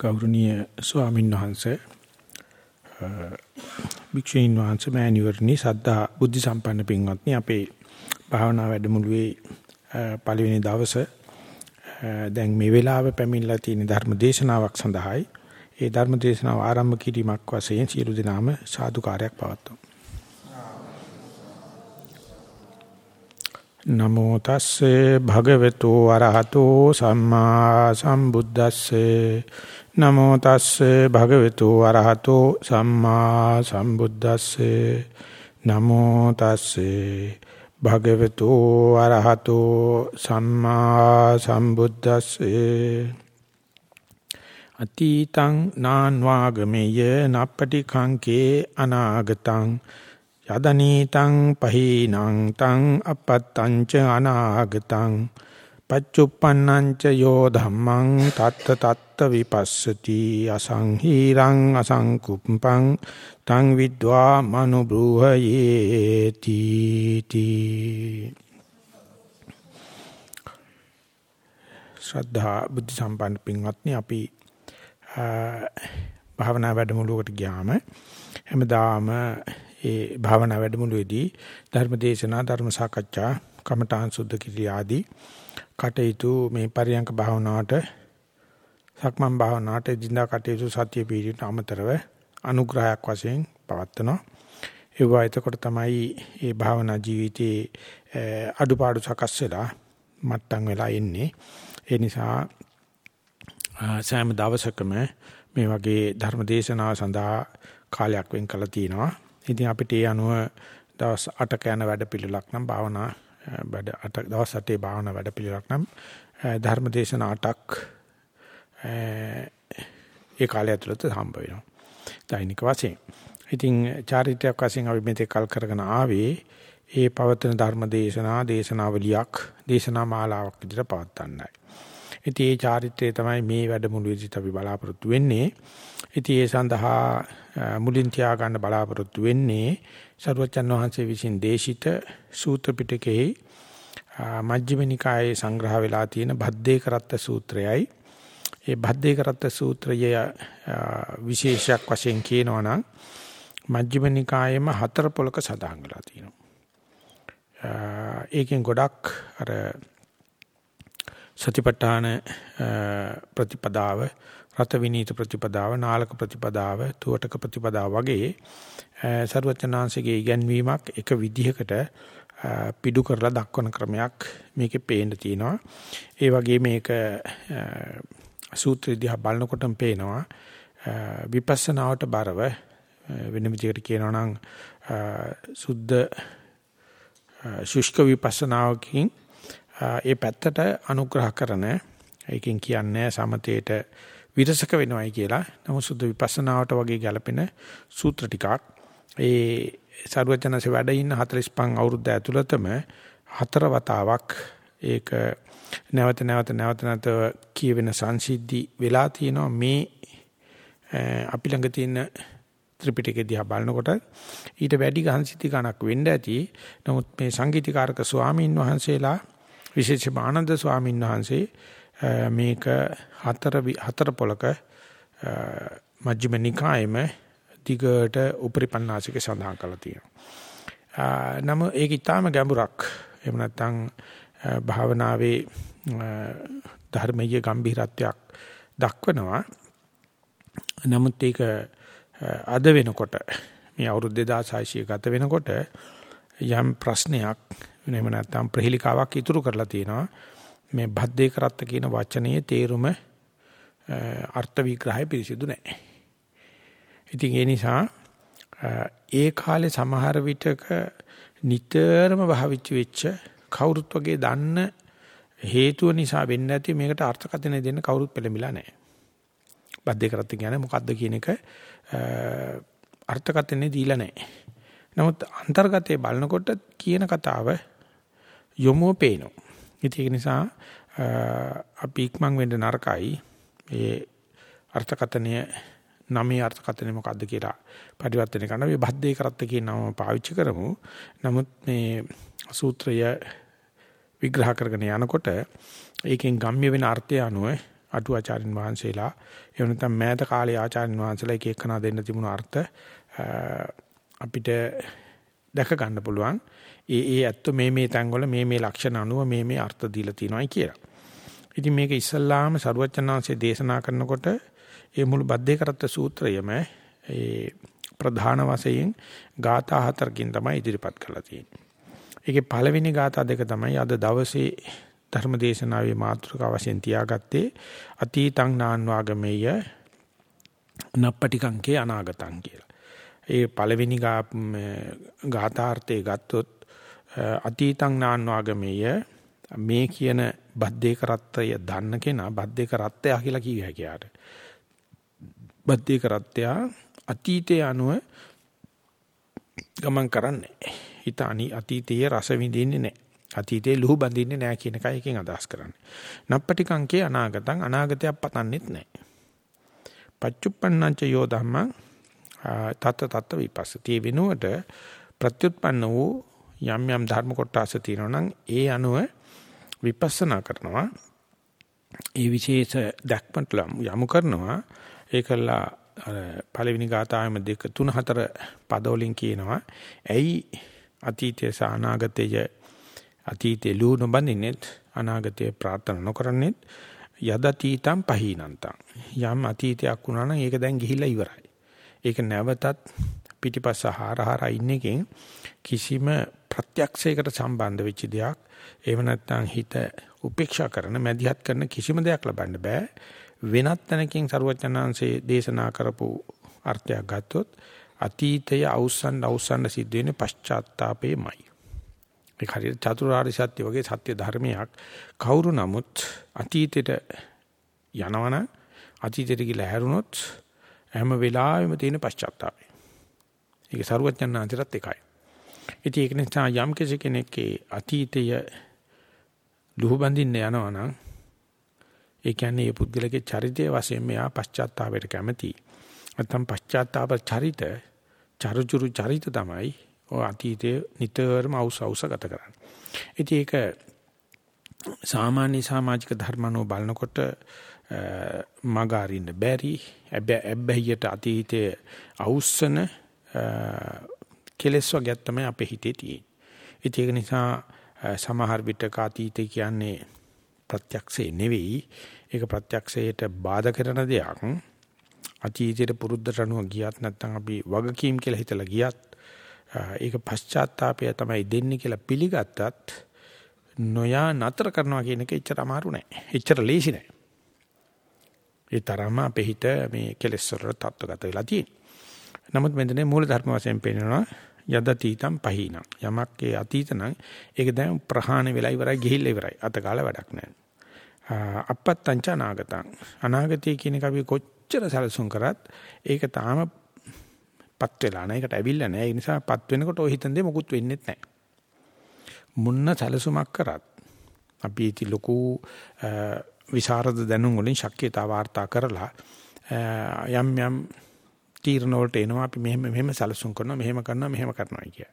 ගෞරවනීය ස්වාමීන් වහන්සේ භික්ෂුණීන් වහන්සේ මෑණිවරණි සද්ධා බුද්ධ සම්පන්න පින්වත්නි අපේ භාවනා වැඩමුළුවේ පළවෙනි දවසේ දැන් මේ වෙලාවේ පැමිණලා තියෙන ධර්ම දේශනාවක් සඳහායි. ඒ ධර්ම දේශනාව ආරම්භ කිරීමක් වශයෙන් සියලු දෙනාම සාදුකාරයක් පවත්වමු. නමෝ තස්සේ භගවතු වරහතෝ සම්මා සම්බුද්දස්සේ නමෝ තස්සේ භගවතු වරහතෝ සම්මා සම්බුද්දස්සේ. නමෝ තස්සේ භගවතු වරහතෝ සම්මා සම්බුද්දස්සේ. අතීතං නාන්වාගමෙය නප්පටි කංකේ අනාගතං. යදනීතං පහීනං තං අපත්තං ච අනාගතං. පච්චුප්පන්නං ච යෝ ධම්මං තත්ත තත්ත විපස්සති අසංහීරං අසංකුප්පං තං විද්වා මනුබ්‍රූහයේති තී. ශ්‍රද්ධා බුද්ධ සම්පන්න පින්වත්නි අපි භාවනා වැඩමුළුවකට ගියාම හැමදාම ඒ භාවනා වැඩමුළුවේදී ධර්ම දේශනා ධර්ම සාකච්ඡා කමඨාන් සුද්ධ කිරී ආදී කටයුතු මේ පරියංක භාවනාවට සක්මන් භාවනාවට දිනදා කටයුතු සත්‍ය පීඩිත අමතරව අනුග්‍රහයක් වශයෙන් පවත්වනවා. ඒවා එතකොට තමයි මේ භාවනා ජීවිතයේ අඩුපාඩු සකස් වෙලා මට්ටම් වෙලා එන්නේ. ඒ නිසා සෑම දවසකම මේ වගේ ධර්ම දේශනාව සඳහා කාලයක් වෙන් කළා තියෙනවා. ඉතින් අපිට ඒ අනුව දවස් 8ක යන වැඩ පිළිලක් නම් භාවනා වැඩ 8 දවස් 8 භාවනා වැඩ පිළිලක් නම් ධර්ම දේශන 8ක් ඒ කාලය ඇතුළත හම්බ වෙනවා. දෛනික වශයෙන්. ඉතින් චාරිත්‍රාක් වශයෙන් අපි මෙතේ කල් කරගෙන ආවේ ඒ පවත්වන ධර්ම දේශනා දේශනාවලියක් දේශනා මාලාවක් විදිහට පවත්වන්නයි. ඉතින් ඒ චාරිත්‍රය තමයි මේ වැඩමුළුවේදීත් අපි බලාපොරොත්තු වෙන්නේ. ඉතින් ඒ සඳහා මුලින් තියා ගන්න බලාපොරොත්තු වෙන්නේ සරුවචන් වහන්සේ විසින් දේශිත සූත්‍ර පිටකයේ මජ්ක්‍ධිම නිකායේ සංග්‍රහ වෙලා තියෙන භද්දේ කරත්ත සූත්‍රයයි. ඒ භද්දේ කරත්ත සූත්‍රය විශේෂයක් වශයෙන් කියනවා නම් මජ්ක්‍ධිම නිකායේම හතර පොලක සඳහන් වෙලා තියෙනවා. ඒකෙන් ගොඩක් අර සතිපට්ඨාන ප්‍රතිපදාව රත විනීත ප්‍රතිපදාව නාලක ප්‍රතිපදාව තුවටක ප්‍රතිපදාව වගේ ਸਰවචනාංශගේ ඉගැන්වීමක් එක විදිහකට පිඩු කරලා දක්වන ක්‍රමයක් මේකේ පේන්න තියෙනවා. ඒ වගේ මේක සූත්‍ර දිහා බලනකොටම පේනවා. විපස්සනාවට බරව වෙන විදිහකට කියනවා නම් සුද්ධ ශුෂ්ක විපස්සනාවකින් ඒ පැත්තට අනුග්‍රහ කරන ඒකෙන් කියන්නේ සමතේට විරසක වෙනවයි කියලා. නමුත් සුද්ධ විපස්සනාවට වගේ ගැලපෙන සූත්‍ර ටිකක් ඒ සරුවචනසේ වැඩ ඉන්න 45 අවුරුද්ද ඇතුළතම හතර වතාවක් ඒක නැවත නැවත නැවත නැවත කියවෙන සංසිද්ධි වෙලා තියෙනවා මේ අපි ළඟ තියෙන ත්‍රිපිටකය දිහා බලනකොට ඊට වැඩි ගහනසිද්ධි ගණක් වෙන්න ඇති. නමුත් මේ සංගීතීකාරක ස්වාමීන් වහන්සේලා විශේෂයෙන්ම ආනන්ද ස්වාමීන් වහන්සේ මේක හතර හතර පොලක මජ්ක්‍ධිම නිකායෙම දිගට උපරිපන්නාසික සඳහන් කරලා තියෙනවා. නම ඒක ඊටාම ගැඹුරක්. එහෙම නැත්නම් භාවනාවේ ධර්මයේ ගැඹිරත්වයක් දක්වනවා. නමුත් ඒක අද වෙනකොට මේ අවුරුදු 2600 ගත වෙනකොට යම් ප්‍රශ්නයක් එහෙම නැත්නම් ප්‍රහෙලිකාවක් ඉතුරු කරලා තියෙනවා. මේ භද්දේ කරත්ත කියන වචනේ තේරුම අර්ථ විග්‍රහය පිරිසිදු නැහැ. ඉතින් ඒ නිසා ඒ කාලේ සමහර විටක නිතරම භාවිත වෙච්ච කවුරුත් වගේ දන්න හේතුව නිසා වෙන්නේ නැති මේකට අර්ථකථන දෙන්න කවුරුත් පෙළඹිලා නැහැ. බද්දේ කරත්ත කියන්නේ මොකද්ද කියන එක අර්ථකථනේ දීලා නැහැ. නමුත් අන්තර්ගතයේ බලනකොට කියන කතාව යොමුව පේනවා. ඉතින් ඒක නිසා අපි ඉක්මන් වෙන්න නරකයි. ඒ අර්ථකතනය නමේ අර්ථකතනය මොකද්ද කියලා පරිවර්තනය කරන්න අපි බද්දේ කරත්ත කියන නම පාවිච්චි කරමු. නමුත් මේ සූත්‍රය විග්‍රහ කරගෙන යනකොට ඒකෙන් ගම්ම්‍ය වෙන අර්ථය අනුව අටුවාචාරින් වහන්සේලා එහෙම නැත්නම් මෑත කාලේ ආචාර්යන් වහන්සේලා එක එකනා දෙන්න තිබුණු අර්ථ අපිට දැක ගන්න පුළුවන්. ඒ ඒ ඇත්ත මේ මේ තැන්වල මේ මේ ලක්ෂණ අනුව මේ මේ අර්ථ දීලා තියෙනවායි කියලා. ඉතින් මේක ඉස්සල්ලාම සරුවචනාංශයේ දේශනා කරනකොට ඒ මුළු බද්දේ කරත්ත සූත්‍රයම ඒ ප්‍රධාන වශයෙන් ગાථා හතරකින් තමයි ඉදිරිපත් කරලා තියෙන්නේ. ඒකේ පළවෙනි ગાථා දෙක තමයි අද දවසේ ධර්මදේශනාවේ මාතෘකාව වශයෙන් තියාගත්තේ අතීතං නාන්වාගමේය නප්පටිකංකේ අනාගතං කියලා. ඒ පළවෙනි ගාථාර්ථය ගත්තොත් අතීතං නාන්වාගමේය මේ කියන බද්දේ කරත්තය දන්න කෙනා බද්දේ කරත්තය කියලා කිය හැකියාට. බද්දේ කරත්තය අතීතයේ අනුව ගමන් කරන්නේ. හිත අතීතයේ රස විඳින්නේ නැහැ. අතීතේ ලුහු බඳින්නේ නැහැ කියන එකයි එකෙන් අදහස් කරන්නේ. නප්පටිකංකේ අනාගතං අනාගතයක් පතන්නෙත් නැහැ. පච්චුප්පන්නංච යෝ ධම්මං තත් තත් විපස්සති වෙනුවට ප්‍රත්‍යুৎපන්න වූ යම් යම් ධර්ම කොටස තියෙනවා නම් ඒ අනුව විපස්සනා කරනවා. ඒ විශේෂ දැක්මට යමු කරනවා. ඒකලා පළවෙනි ගාථාවෙම දෙක තුන හතර පදවලින් කියනවා. ඇයි අතීතය සහ අනාගතය අතීතේ ලූ නොබඳින්නෙත් අනාගතේ ප්‍රාර්ථනා නොකරන්නෙත් යදතීතම් පහීනන්තං යම් අතීතයක් වුණා නම් ඒක දැන් ගිහිල්ලා ඉවරයි. ඒක නැවතත් පිටිපස්ස හාරහාර ඉන්න එකෙන් කිසිම ප්‍රත්‍යක්ෂයකට සම්බන්ධ වෙච්ච දෙයක් එහෙම නැත්නම් හිත උපේක්ෂා කරන මැදිහත් කරන කිසිම දෙයක් ලබන්න බෑ වෙනත් තැනකින් සරුවචනාංශයේ දේශනා කරපු අර්ථයක් ගත්තොත් අතීතය අවසන් අවසන් සිද්ධ වෙන්නේ පශ්චාත්තාපේමයි ඒක හරියට චතුරාර්ය සත්‍ය වගේ සත්‍ය ධර්මයක් කවුරු නමුත් අතීතෙට යනවන අතීතෙට ගිහලා හැරුණොත් හැම වෙලාවෙම තියෙන පශ්චාත්තාපය. ඒක සරුවඥාන් අන්තරත් එකයි. ඉතින් ඒක නිසා යම් කෙනෙක්ගේ අතීතය ලුහු බඳින්න යනවා නම් ඒ කියන්නේ මේ පුද්ගලගේ චරිතය වශයෙන් මෙයා පශ්චාත්තාපයට කැමති. නැත්නම් පශ්චාත්තාප චරිත චරුචුරු චරිත තමයි ඔය අතීතයේ නිතරම අවුස අවුස ගත කරන්නේ. ඉතින් ඒක සාමාන්‍ය සමාජික ධර්මනෝ බලනකොට මග අරින්න බැරි ඇබ්බැහියට අතීතයේ අවුස්සන කෙලස් වර්ගයක් තමයි අපේ හිතේ තියෙන්නේ. ඒක නිසා සමහර විටක අතීතය කියන්නේ ප්‍රත්‍යක්ෂේ නෙවෙයි. ඒක ප්‍රත්‍යක්ෂයට බාධා කරන දෙයක්. අතීතයේ පුරුද්දට අනුව ගියත් නැත්නම් අපි වගකීම් කියලා හිතලා ගියත් ඒක පශ්චාත්තාපය තමයි දෙන්නේ කියලා පිළිගත්තත් නොයා නතර කරනවා කියන එක එච්චර අමාරු නෑ. එච්චර ලේසි නෑ. ඒ තරම අපේ හිත මේ කෙලෙස් වල තත්ත්වගත වෙලා තියෙනවා. නමුත් මෙතන මූල ධර්ම වශයෙන් පෙන්නනවා යදතීතම් පහිනං. යමක් ඒ අතීත නම් ඒක දැන් ප්‍රහාණය වෙලා ඉවරයි ගිහිල්ලා ඉවරයි. අතකාල වැඩක් නෑ. අපත්තංච අනාගතං. අනාගතය කියන එක අපි කොච්චර සැලසුම් කරත් ඒක තාම පත් වෙලා නැහැ. ඒකට ඇවිල්ලා නැහැ. ඒ නිසා පත් වෙනකොට ඔය හිතන දේ මොකුත් වෙන්නේ නැහැ. මුන්න සැලසුමක් කරත් අපි ඉති ලොකු විශාරද දැනුම් වලින් ශක්්‍යතා වාර්තා කරලා යම් යම් තීරණ වලට එනවා අපි මෙහෙම මෙහෙම සැලසුම් කරනවා මෙහෙම කරනවා මෙහෙම කරනවා කිය.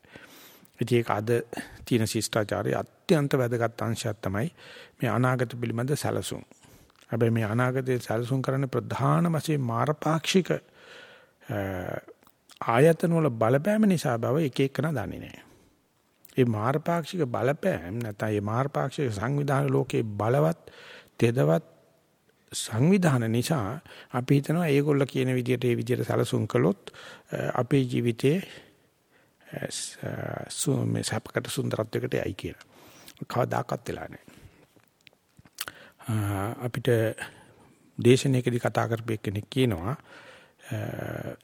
ඉතින් ඒක අද තියෙන ශිෂ්ටාචාරයේ අත්‍යන්ත වැදගත් අංශයක් තමයි මේ අනාගත පිළිබඳ සැලසුම්. හැබැයි මේ අනාගතයේ සැලසුම් කරන්න ප්‍රධාන වශයෙන් මාරපාක්ෂික ආයතන වල බලපෑම නිසා බව එක එකන දන්නේ නැහැ. ඒ මාර්ගපාක්ෂික බලපෑම් නැත්නම් මේ මාර්ගපාක්ෂික සංවිධාන ලෝකේ බලවත් තෙදවත් සංවිධාන නිසා අපි හිතනවා ඒගොල්ල කියන විදිහට ඒ විදිහට සැලසුම් කළොත් අපේ ජීවිතේ මේ සපකට සුන්දරත්වයකට යයි කියලා. කවදාකවත් වෙලා නැහැ. අපිට දේශනාවකදී කතා කරපු කෙනෙක් කියනවා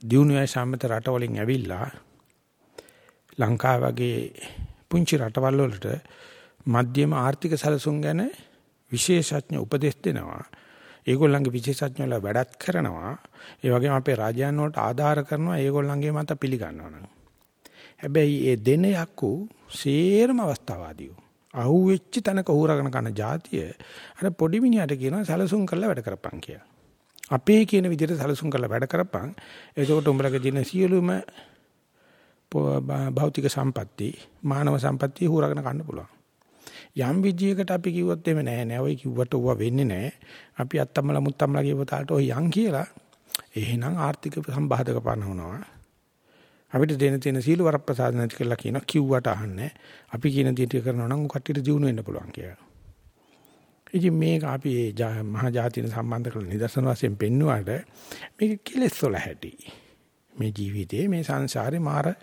දියුණුවයි සම්මත රටවලින් ඇවිල්ලා ලංකාව වගේ පුංචි රටවල් වලට මධ්‍යම ආර්ථික සැලසුම් ගැන විශේෂඥ උපදෙස් දෙනවා. ඒගොල්ලන්ගේ විශේෂඥයලා වැඩත් කරනවා. ඒ වගේම අපේ රාජ්‍යයන් වලට ආධාර කරනවා ඒගොල්ලන්ගේ මත පිළිගන්නවා නම්. හැබැයි ඒ දෙන යක්කු සේරම අවස්ථාවාදීව. අහුවෙච්ච තැනක ඌරගෙන කන જાතිය අර පොඩි මිනිහට කියනවා සැලසුම් කරලා වැඩ කරපන් කියලා. අපේ කියන විදිහට සැලසුම් කරලා වැඩ කරපන්. එතකොට උඹලගේ දින සියලුම භෞතික සම්පatti, මානව සම්පatti හුරගෙන ගන්න පුළුවන්. යම් විදියකට අපි කිව්වොත් එමෙ නෑ නෑ ඔය කිව්වට ඕවා වෙන්නේ නෑ. අපි අත්තම්මල මුත්තම්මල කියව තාලට ඔය යන් කියලා එහෙනම් ආර්ථික සම්බාධක පනවනවා. අපිට දෙන තියෙන සීල වරප්‍රසාද නැති කියලා කියන කිව්වට අහන්නේ. අපි කියන දේ කරනවා නම් කට්ටියට දිනු වෙන්න පුළුවන් කියලා. ඉතින් මේක අපි මහා ජාතින සම්බන්ධ කරලා නිදර්ශන වශයෙන් පෙන්වුවාට මේක කෙලෙස් වල හැටි. මේ ජීවිතේ මේ සංසාරේ මාර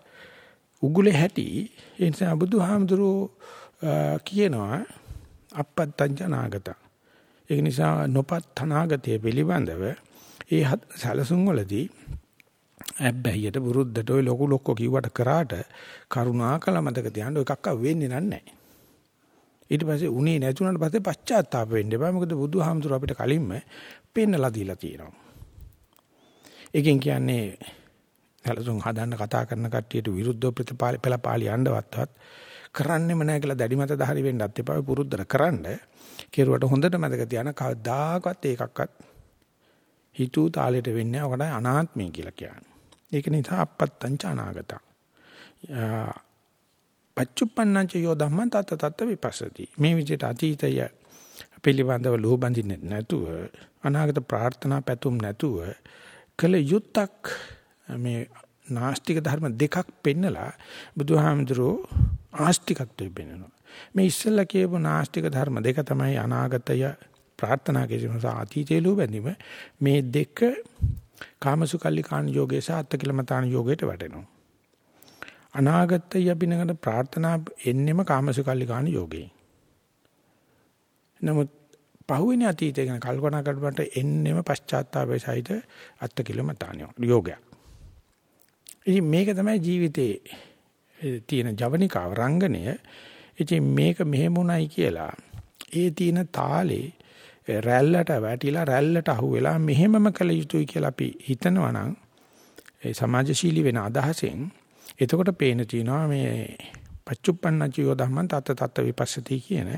උගුලේ හැටි ඒ නිසා බුදුහාමුදුරෝ කියනවා අපත්තං ජනාගත. ඒක නිසා නොපත් අනාගතය පිළිබඳව ඒ සැලසුම් වලදී ඇබ්බැහියට බුරුද්දට ඔය ලොකු ලොක්කෝ කිව්වට කරාට කරුණාකල මතක තියාගන්න ඔය එකක් වෙන්නේ නැහැ. ඊට පස්සේ උනේ නැතුණාට පස්සේ පශ්චාත්තාප වෙන්න එපා. මොකද බුදුහාමුදුර අපිට කලින්ම පෙන්නලා දීලා තියෙනවා. ඒකෙන් කියන්නේ සැලසුම් හදන්න කතා කරන කට්ටියට විරුද්ධව ප්‍රතිපාල පෙළපාලි යන්නවත්වත් කරන්නෙම නැහැ කියලා දැඩි මත දහරි වෙන්නත් එපා. පුරුද්දට කරන්න. කෙරුවට හොඳට මතක තියාගන්න කවදාකවත් ඒකක්වත් හිතූ තාලෙට වෙන්නේ නැහැ. ඔකට අනාත්මය කියලා කියන්නේ. ඒක නිසා අපත්තං චානාගත. පච්චුප්පන්නංච යෝ ධම්මං තත් තත් විපස්සති. මේ විදිහට අතීතය පිළිබඳව ලෝබඳින්නේ නැතුව අනාගත ප්‍රාර්ථනා පැතුම් නැතුව කල යුත්තක් මේ නාස්තික ධර්ම දෙකක් පෙන්නලා බුදුහාමුදුරෝ ආස්තිකත්වයේ පෙන්නනවා. මේ ඉස්සෙල්ලා කියපු නාස්තික ධර්ම දෙක තමයි අනාගතය ප්‍රාර්ථනා කිරීම සහ අතීතයේ ලෝබැඳීම මේ දෙක කාමසුකල්ලිකාණ යෝගයේ සහ අත්තිකලමතාන යෝගයට වැටෙනවා. අනාගතය අපිනකට ප්‍රාර්ථනා එන්නෙම කාමසුකල්ලිකාණ යෝගයෙන්. නමුත් පහුවෙන අතීතය ගැන කල්පනා කරනකොට එන්නෙම පශ්චාත්තාපය සහිත අත්තිකලමතාන යෝගයක්. ඉතින් මේක තමයි ජීවිතේ තියෙන ජවනිකාව රංගනය. ඉතින් මේක මෙහෙමුණයි කියලා ඒ තියෙන තාලේ රැල්ලට වැටිලා රැල්ලට අහුවෙලා මෙහෙමම කළ යුතුයි කියලා අපි හිතනවා නම් ඒ සමාජශීලී වෙන අදහසෙන් එතකොට පේන තියෙනවා මේ පච්චුප්පන්නචියෝ ධම්මං තත් තත් විපස්සති කියන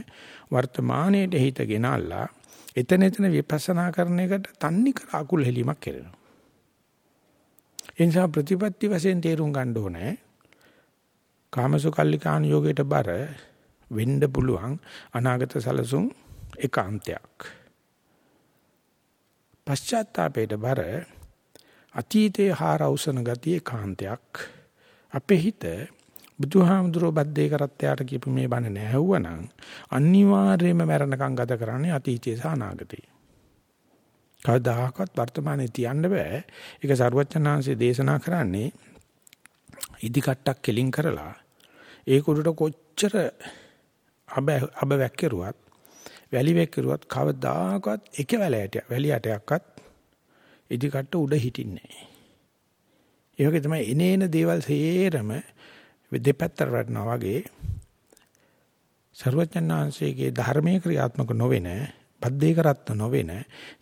වර්තමානයේට හිත ගෙනල්ලා එතන එතන විපස්සනා කරන එකට තන්නේ කර අකුල් හෙලීමක් කරනවා. ඒ නිසා ප්‍රතිපත්ති වශයෙන් තේරුම් ගන්න ඕනේ. කාමසුකල්ලිකාන යෝගයට බර වෙන්න පුළුවන් අනාගත සලසුම් ඒකාන්තයක්. පශ්චාත්තාපයට බර අතීතයේ හාරවසන ගතිය ඒකාන්තයක්. අපේ හිත බුදුහාමුදුරුවෝ බද්දේ කරත්තයාට කියපු මේ බණ නැහැවුවනම් අනිවාර්යයෙන්ම මරණකම් ගත කරන්නේ අතීතයේ සහ අනාගතයේ. කවදාකවත් වර්තමානයේ තියන්න බෑ. ඒක සරුවචනාංශයේ දේශනා කරන්නේ ඉදි කට්ටක් කෙලින් කරලා ඒ කුඩට කොච්චර අබ අබ වැක්කිරුවත් වැලි වැක්කිරුවත් කවදාකවත් එක වැලයට වැලි යටයක්වත් ඉදි කට්ට උඩ හිටින්නේ නැහැ. ඒ වගේ තමයි එනේන දේවල් සේරම දෙපැත්තට වටනවා වගේ සර්වඥාන්සේගේ ධර්මයේ ක්‍රියාත්මක නොවෙන බද්දේ කරත්ත නොවෙන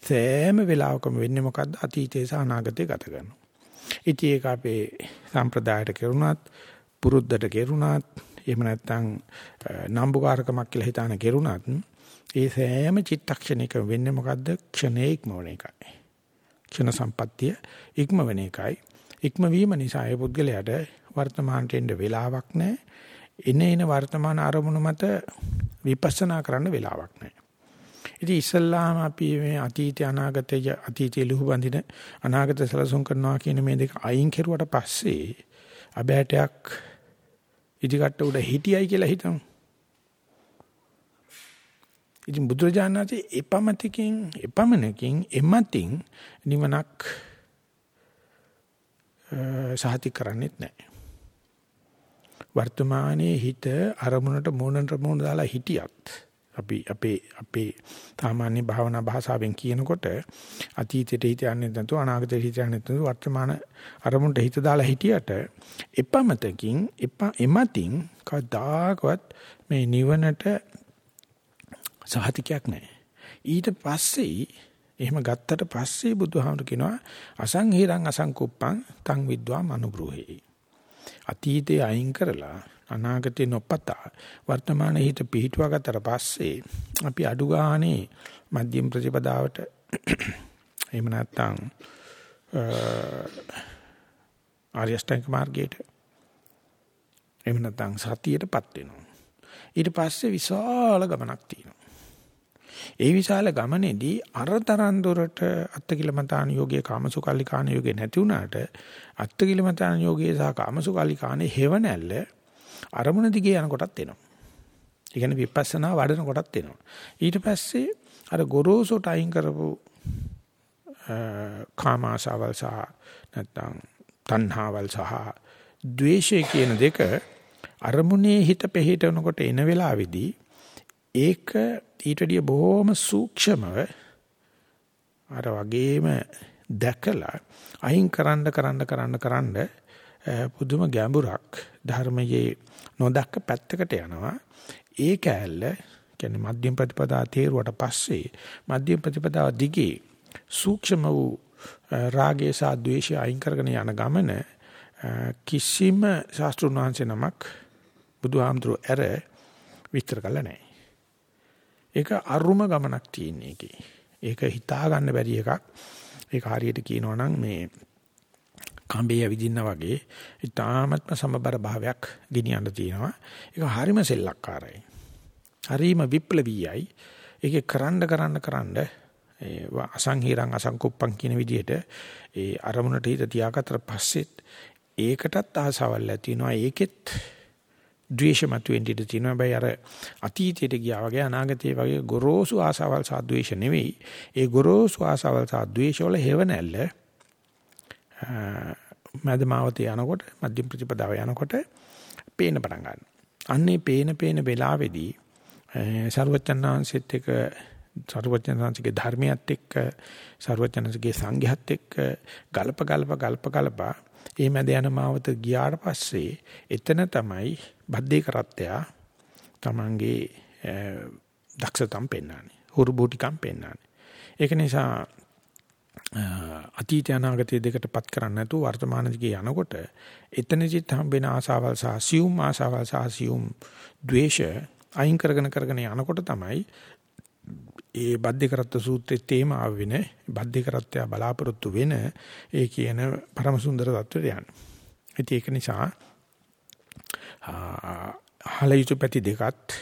සෑම වෙලාවකම වෙන්නේ මොකද්ද අතීතේ සහ අනාගතේ ගත කරනවා. ඉතින් ඒක අපේ සම්ප්‍රදායට කෙරුණත් පුරුද්දට කෙරුණත් එහෙම නැත්නම් නම්බුකාරකමක් කියලා හිතාන කෙරුණත් ඒ සෑම චිත්තක්ෂණයකම වෙන්නේ මොකද්ද ක්ෂණේ ඉක්මවන එකයි. ක්ෂණ සම්පත්තිය ඉක්මවන එකයි. ඉක්මවීම නිසා ඒ පුද්ගලයාට වර්තමානට එන්න වෙලාවක් නැහැ. එන එන වර්තමාන අරමුණු මත විපස්සනා කරන්න වෙලාවක් නැහැ. ඉතින් ඉස්සල්ලාම අපි මේ අතීතය අනාගතය අතීතය ලුහු බඳින අනාගත සලසුන් කරනවා කියන මේ දෙක අයින් කෙරුවට පස්සේ අබෑටයක් ඉදිකට උඩ හිටියයි කියලා හිතමු. ඉතින් බුදුරජාණන්සේ එපමණකින් එපමණකින් එමතින් නිවනක් සහතික කරන්නේත් නැහැ. වර්තමානයේ හිත අරමුණට මොනට මොන දාලා හිටියත් අපි අපේ අපේ සාමාන්‍ය භාවනා භාෂාවෙන් කියනකොට අතීතයට හිත යන්නේ නැතුව අනාගතයට හිත යන්නේ නැතුව වර්තමාන අරමුණට හිත දාලා හිටියට එපමතකින් එපා එමතින් කවදාකවත් මේ නිවනට සහතිකයක් නැහැ. ඊට පස්සේ එහෙම ගත්තට පස්සේ බුදුහාමුදුර කියනවා අසංහිරං අසංකුප්පං තං විද්වා මනුබ්‍රෝහි. අතීතේ අයින් කරලා අනාගතේ නොපතා වර්තමානයේ හිත පිහිටුවා ගත්තට පස්සේ අපි අඩු ගානේ මධ්‍යම ප්‍රතිපදාවට එහෙම නැත්නම් ආර්ය අෂ්ටාංග මාර්ගයට එහෙම නැත්නම් සතියටපත් වෙනවා. ඊට පස්සේ විශාල ගමනක් තියෙනවා. ඒ විශාල ගමනේදී අරතරන් දුරට අත්තිකිලමතාන යෝගයේ කාමසුකල්ලිකාන යෝගේ නැති වුණාට අත්තිකිලමතාන යෝගයේ සහ කාමසුකල්ලිකානේ හේව නැල්ල අරමුණ දිගේ යන කොටත් එනවා. ඒ කියන්නේ විපස්සනා වඩන කොටත් එනවා. ඊට පස්සේ අර ගොරෝසුට අයින් කරපු කාමාශාවල් සහ නැත්නම් තණ්හාවල් සහ ද්වේෂය කියන දෙක අරමුණේ හිත පිහිටවනකොට එන වෙලාවේදී ඒක ඊට වඩා බොහොම සූක්ෂමව අර වගේම දැකලා අයින් කරන්න කරන්න කරන්න කරන්න පුදුම ගැඹුරක් ධර්මයේ නොදක්ක පැත්තකට යනවා ඒ කෑල්ල කියන්නේ මධ්‍යම ප්‍රතිපදා තේරුවට පස්සේ මධ්‍යම ප්‍රතිපදාව දිගේ සූක්ෂම වූ රාගය සහ ද්වේෂය අයින් කරගෙන යන ගමන කිසිම ශාස්ත්‍රුන් වහන්සේ නමක් බුදුහාමුදුරු ඇර විස්තර කළා නැහැ. ඒක අරුම ගමනක් තියෙන එකේ. ඒක හිතා ගන්න බැරි එකක්. ඒක හරියට කියනවා නම් මේ කම්බේ ඇවිදින්න වගේ ඊටාත්ම සමබර භාවයක් ගෙනියන්න තියෙනවා. ඒක හරිම සෙල්ලක්කාරයි. හරිම විප්ලවීයයි. ඒකේ කරන්න කරන්න කරන්න ඒ අසංහිරං අසංකුප්පං කියන විදිහට ඒ අරමුණට හිත තියාගත්තට පස්සෙත් ඒකටත් ආසාවල් ඇති වෙනවා ඒකෙත් ද්වේෂ මතුවෙන්න ඉඩ තියෙනවා බයි අර අතීතයට ගියා වගේ අනාගතයේ වගේ ගොරෝසු ආසාවල් සහ ද්වේෂ නෙවෙයි ඒ ගොරෝසු ආසාවල් සහ ද්වේෂ වල හේව නැල්ල මදමාවතේ යනකොට මධ්‍යම ප්‍රතිපදාව යනකොට පේන පටන් ගන්නවා. අන්නේ පේන පේන වෙලාවේදී සරුවචනාංශෙත් එක සරුවචනාංශගේ ධර්මයත් එක්ක සරුවචනාංශගේ සංඝයත් එක්ක ගල්ප ගල්ප ගල්ප ගල්ප ඒ මැද යන මාවත ගියාට පස්සේ එතන තමයි බද්දේ කරත්තයා තමන්ගේ දක්ෂතම් පෙන්වන්නේ. හුරු බූටිකම් පෙන්වන්නේ. ඒක නිසා අතීත අනාගතයේ දෙකටපත් කරන්නේ නැතුව වර්තමාන දිගේ යනකොට එතනදිත් හම්බෙන ආසාවල් සහ සියුම් ආසාවල් සහ සියුම් ද්වේෂ අයින් කරගෙන කරගෙන යනකොට තමයි ඒ බද්ධිකරත්ත සූත්‍රයේ තේමාව වෙන බද්ධිකරත්‍ය බලාපොරොත්තු වෙන ඒ කියන පරම සුන්දර தත්වෙට යන්නේ. ඉතින් ඒක නිසා හල යුතු පැති දෙකත්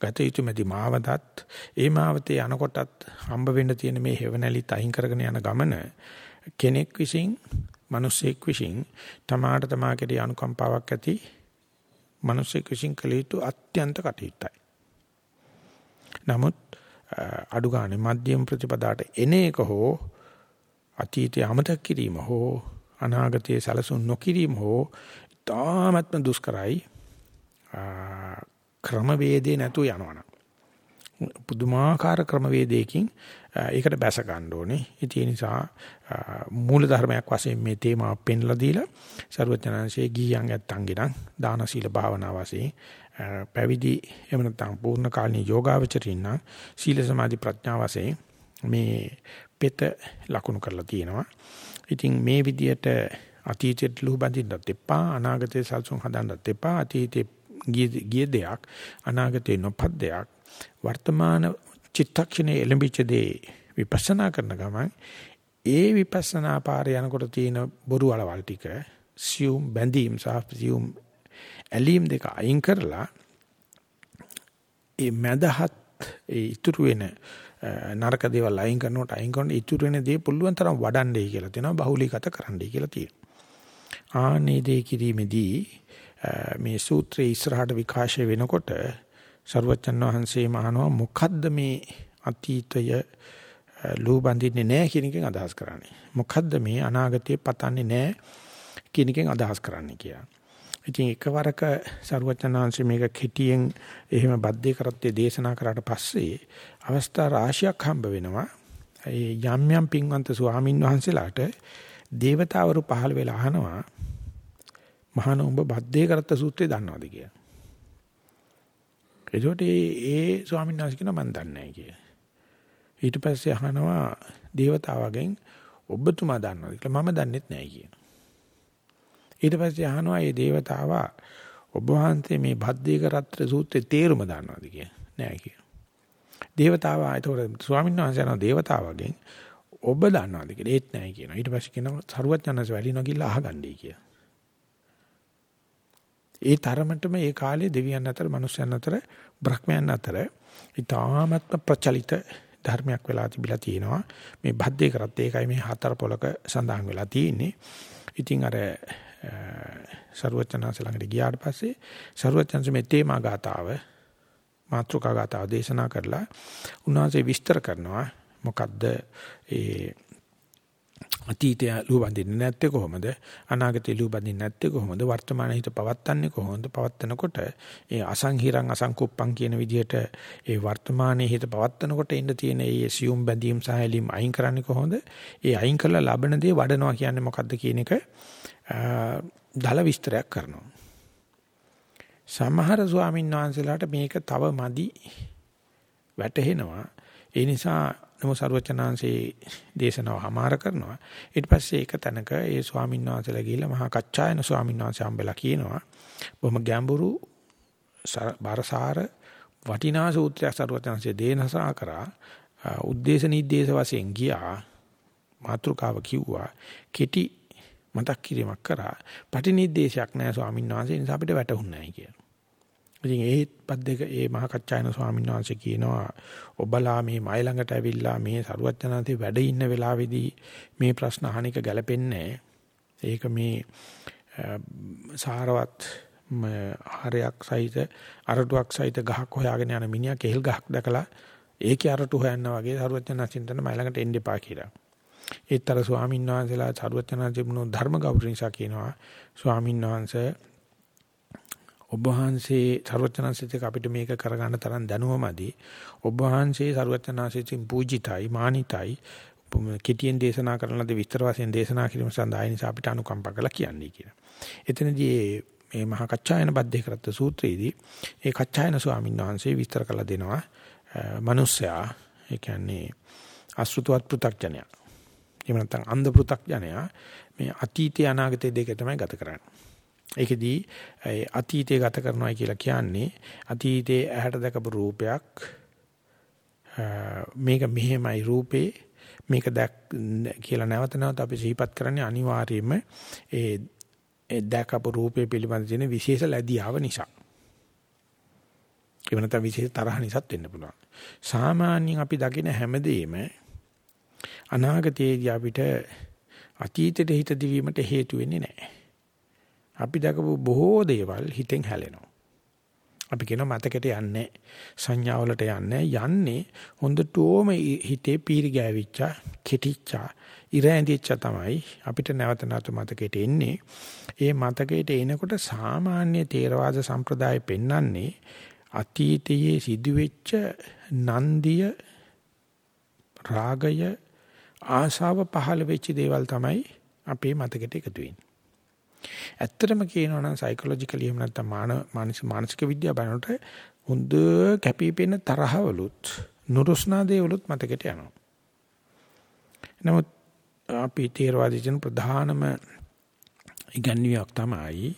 ගත යුතු මැදි මාවතත් ඒ මාවතේ යනකොටත් හම්බ වෙන්න තියෙන මේ හේවණලිත් අයින් කරගෙන යන ගමන කෙනෙක් විසින් මිනිසෙක් විසින් තමාට තමා කෙරේ අනුකම්පාවක් ඇති මිනිසෙක් විසින් කළ යුතු අත්‍යන්ත කටයුත්තයි. නමුත් අඩු ගන්න මධ්‍යම ප්‍රතිපදාට එන එක හෝ අතීතය අමතක කිරීම හෝ අනාගතයේ සැලසුම් නොකිරීම හෝ තාමත්ම දුෂ්කරයි ක්‍රමවේදේ නැතුව යනවනම් පුදුමාකාර ක්‍රමවේදයකින් ඒකට බැස ගන්න ඕනේ. ඒ නිසා මූල ධර්මයක් වශයෙන් මේ තේමාව පෙන්ලා දීලා ਸਰවඥාන්සේ ගියන් ඇත්තන්ගෙනම් දාන සීල භාවනා වශයෙන් පැවිදි එහෙම නැත්නම් පූර්ණ කාලීන යෝගාවචරින් නම් සීල සමාධි ප්‍රඥා වශයෙන් මේ පෙත ලකුණු කරලා තියෙනවා. ඉතින් මේ විදියට අතීතයට ලුහු බඳින්නත් එපා අනාගතේ සල්සුන් හදන්නත් එපා අතීතේ ගිය දෙයක් අනාගතේ නොපත් දෙයක් වර්තමාන චිත්තක්ෂණයේ එළඹිච්ච දේ විපස්සනා කරන ගමන් ඒ විපස්සනා පාරේ යනකොට තියෙන බොරු වලවල් ටික සියුම් බැඳීම් සහ සියුම් ඇලීම් දෙක අයින් කරලා ඒ මදහත් ඒ ඉතුරු වෙන නරක දේවල් අයින් කරනකොට අයින් කරන ඉතුරු වෙන දේ පුළුවන් තරම් වඩන්නයි කියලා තියෙනවා බහුලීගත කරන්නයි කියලා තියෙනවා. ආනේ දේ කිරීමේදී මේ සූත්‍රයේ ඉස්සරහට විකාශය වෙනකොට සරුවචන් වහන්සේ මහනවා මොකද්ද මේ අතීතය ලූ බඳින්නේ නැහැ කියන එකෙන් අදහස් කරන්නේ. මොකද්ද මේ අනාගතේ පතන්නේ නැහැ කියන එකෙන් අදහස් කරන්නේ කියලා. ඉතින් එකවරක සරුවචනාංශ මේක කෙටියෙන් එහෙම බද්ධේ කරත්තේ දේශනා කරාට පස්සේ අවස්ථා රාශියක් හම්බ වෙනවා. ඒ යම් යම් පින්වන්ත ස්වාමින් වහන්සේලාට දේවතාවරු පහළ වෙලා අහනවා මහාන උඹ බද්දේ කරත්ත සූත්‍රය දන්නවද කියලා. එතකොට ඒ ස්වාමීන් වහන්සේ කියනවා මම දන්නේ නැහැ කියලා. ඊට පස්සේ අහනවා දේවතාවගෙන් ඔබතුමා දන්නවද කියලා මම දන්නෙත් නැහැ කියනවා. ඊට පස්සේ අහනවා මේ දේවතාවා ඔබ වහන්සේ මේ බද්දේක රත්ත්‍ර සූත්‍රයේ තේරුම දන්නවද කියලා නෑ කියලා. දේවතාවා ඒතකොට ස්වාමීන් වහන්සේ යනවා දේවතාවගෙන් ඔබ දන්නවද කියලා ඒත් නෑ කියනවා. ඊට පස්සේ කියනවා සරුවත් යනස වැලිනවා කියලා අහගන්නයි කියලා. ඒ තරමටම ඒ කාලේ දෙවියන් අතර මිනිස්යන් අතර බ්‍රහ්මයන් අතර ඊටාමත්ම ප්‍රචලිත ධර්මයක් වෙලා තිබිලා තියෙනවා. මේ බද්ධේ කරත් ඒකයි මේ හතර පොලක සඳහන් වෙලා තියෙන්නේ. ඉතින් අර ਸਰුවචනanse ළඟට ගියාට පස්සේ ਸਰුවචනanse මේ තේමා ගාතාව මාත්‍රුකා ගාතාව දේශනා කරලා උන්වහන්සේ විස්තර කරනවා මොකද්ද ඒ අතීතය ලුබඳින්නේ නැත්තේ කොහොමද? අනාගතය ලුබඳින්නේ නැත්තේ කොහොමද? වර්තමාන හිත පවත්න්නේ කොහොමද? පවත්නකොට ඒ අසංහිරං අසංකුප්පං කියන විදිහට ඒ වර්තමානයේ හිත පවත්නකොට ඉන්න තියෙන ඒ සියුම් බැඳීම් සහයලීම් අයින් කරන්නේ කොහොමද? ඒ අයින් කළා ලබන දේ වඩනවා කියන්නේ මොකද්ද කියන එක දල විස්තරයක් කරනවා. සමහර ස්වාමීන් වහන්සේලාට මේක තව මදි වැටහෙනවා. ඒ නිසා නමු සරුවචනාංශේ දේශනාව හමාර කරනවා. ඊට පස්සේ ඒක තැනක ඒ ස්වාමීන් වහන්සේලා ගිහිල්ලා මහා කච්චායන ස්වාමීන් වහන්සේ හම්බෙලා කියනවා. බොහොම ගැඹුරු බාරසාර වටිනා සූත්‍රයක් සරුවචනාංශේ දේනසා කරා. උද්දේශ නිද්දේශ වශයෙන් ගියා. මාතෘකාව කිව්වා. කෙටි මතක් කිරීමක් කරා. පටිනිද්දේශයක් නෑ ස්වාමීන් වහන්සේ නිසා අපිට වැටහුන්නේ නැහැ කියලා. ඉතින් ඒ පද්දක ඒ මහා කච්චායන ස්වාමීන් වහන්සේ කියනවා ඔබලා මේ මයි ළඟට ඇවිල්ලා මේ සරුවචනාන්තේ වැඩ ඉන්න වෙලාවේදී මේ ප්‍රශ්න අහන එක ගැලපෙන්නේ ඒක මේ සාරවත් ආරයක් සහිත අරටුවක් සහිත ගහක් හොයාගෙන යන මිනිහා කෙහෙල් ගහක් දැකලා ඒකේ අරටු හොයන්න වගේ සරුවචනාන්තෙන් තන මයි ළඟට එන්න එපා කියලා. ඒතර ස්වාමීන් වහන්සේලා සරුවචනාන්තේ මොන ධර්ම ගෞරව නිසා කියනවා ස්වාමීන් වහන්සේ ඔබ වහන්සේ ਸਰවඥාන්සිත අපිට මේක කරගන්න තරම් දැනුවමදී ඔබ වහන්සේ ਸਰවඥාන්සිතින් පූජිතයි මානිතයි කෙටියෙන් දේශනා කරන ලද විස්තර වශයෙන් දේශනා කිරීම සඳහා ඒ නිසා අපිට අනුකම්පා කළා කියන්නේ කියලා. එතනදී මේ මහා කච්චායන බද්දේ කරත්ත සූත්‍රයේදී ඒ කච්චායන ස්වාමීන් වහන්සේ විස්තර කළා දෙනවා මිනිස්සයා ඒ කියන්නේ අසෘතවත් පෘ탁ජනයා. එහෙම නැත්නම් අන්ධ පෘ탁ජනයා මේ අතීතය අනාගතය දෙක තමයි ගත කරන්නේ. ඒකෙදී අතීතය ගත කරනවා කියලා කියන්නේ අතීතයේ ඇහැට දැකපු රූපයක් මේක මෙහෙමයි රූපේ මේක දැක් කියලා නැවත නැවත අපි සිහිපත් කරන්නේ අනිවාර්යයෙන්ම ඒ දැකපු රූපේ පිළිබඳ තියෙන විශේෂ ලැබියාව නිසා. ඒ වෙනත විශේෂ තරහ නිසාත් වෙන්න පුළුවන්. සාමාන්‍යයෙන් අපි දකින හැමදේම අනාගතයේදී අපිට අතීතයට හිත දිවීමට හේතු වෙන්නේ නැහැ. අපි දකපු බොහෝ දේවල් හිතෙන් හැලෙනවා. අපි කියන මතකෙට යන්නේ සංඥාවලට යන්නේ යන්නේ හොඳටම හිතේ පීරි ගෑවිච්ච කෙටිච්ච ඉර ඇඳිච්ච තමයි අපිට නැවත නැවත මතකෙට එන්නේ ඒ මතකයට එනකොට සාමාන්‍ය තේරවාද සම්ප්‍රදාය පෙන්වන්නේ අතීතයේ සිදුවෙච්ච නන්දිය රාගය ආශාව පහළ වෙච්ච දේවල් තමයි අපේ මතකෙට එකතු වෙන්නේ ඇත්තටම කියනවා නම් සයිකොලොජිකලි එහෙම නැත්නම් මානසික විද්‍යාව බලනකොට හොඳ කැපිපෙන තරහවලුත් නුරුස්නා දේවලුත් මතකයට යනවා. නමුත් අපි තේරවාදීන් ප්‍රධානම ඉගන්වියක් තමයි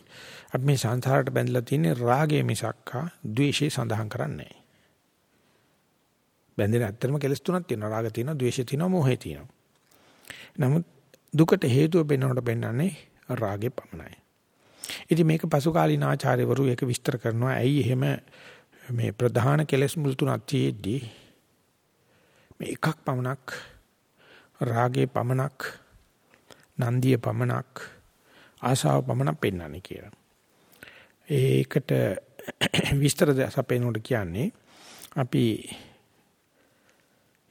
අපි මේ සංසාරයට බැඳලා තියෙන රාගය මිසක්කා ද්වේෂය සඳහන් කරන්නේ බැඳෙන ඇත්තටම කෙලස් තුනක් තියෙනවා රාග තියෙනවා ද්වේෂය තියෙනවා මෝහය තියෙනවා. නමුත් දුකට හේතුව වෙනකොට පෙන්වන්නේ රාගේ පමණයි. ඉතින් මේක පසු කාලීන ආචාර්යවරු ඒක විස්තර කරනවා. ඇයි එහෙම මේ ප්‍රධාන කෙලෙස් මුල් තුනක් තියෙද්දී මේ එකක් පමණක් රාගේ පමණක් නන්දිය පමණක් ආශාව පමණක් පෙන්වන්නේ කියලා. ඒකට විස්තර සපේනකොට කියන්නේ අපි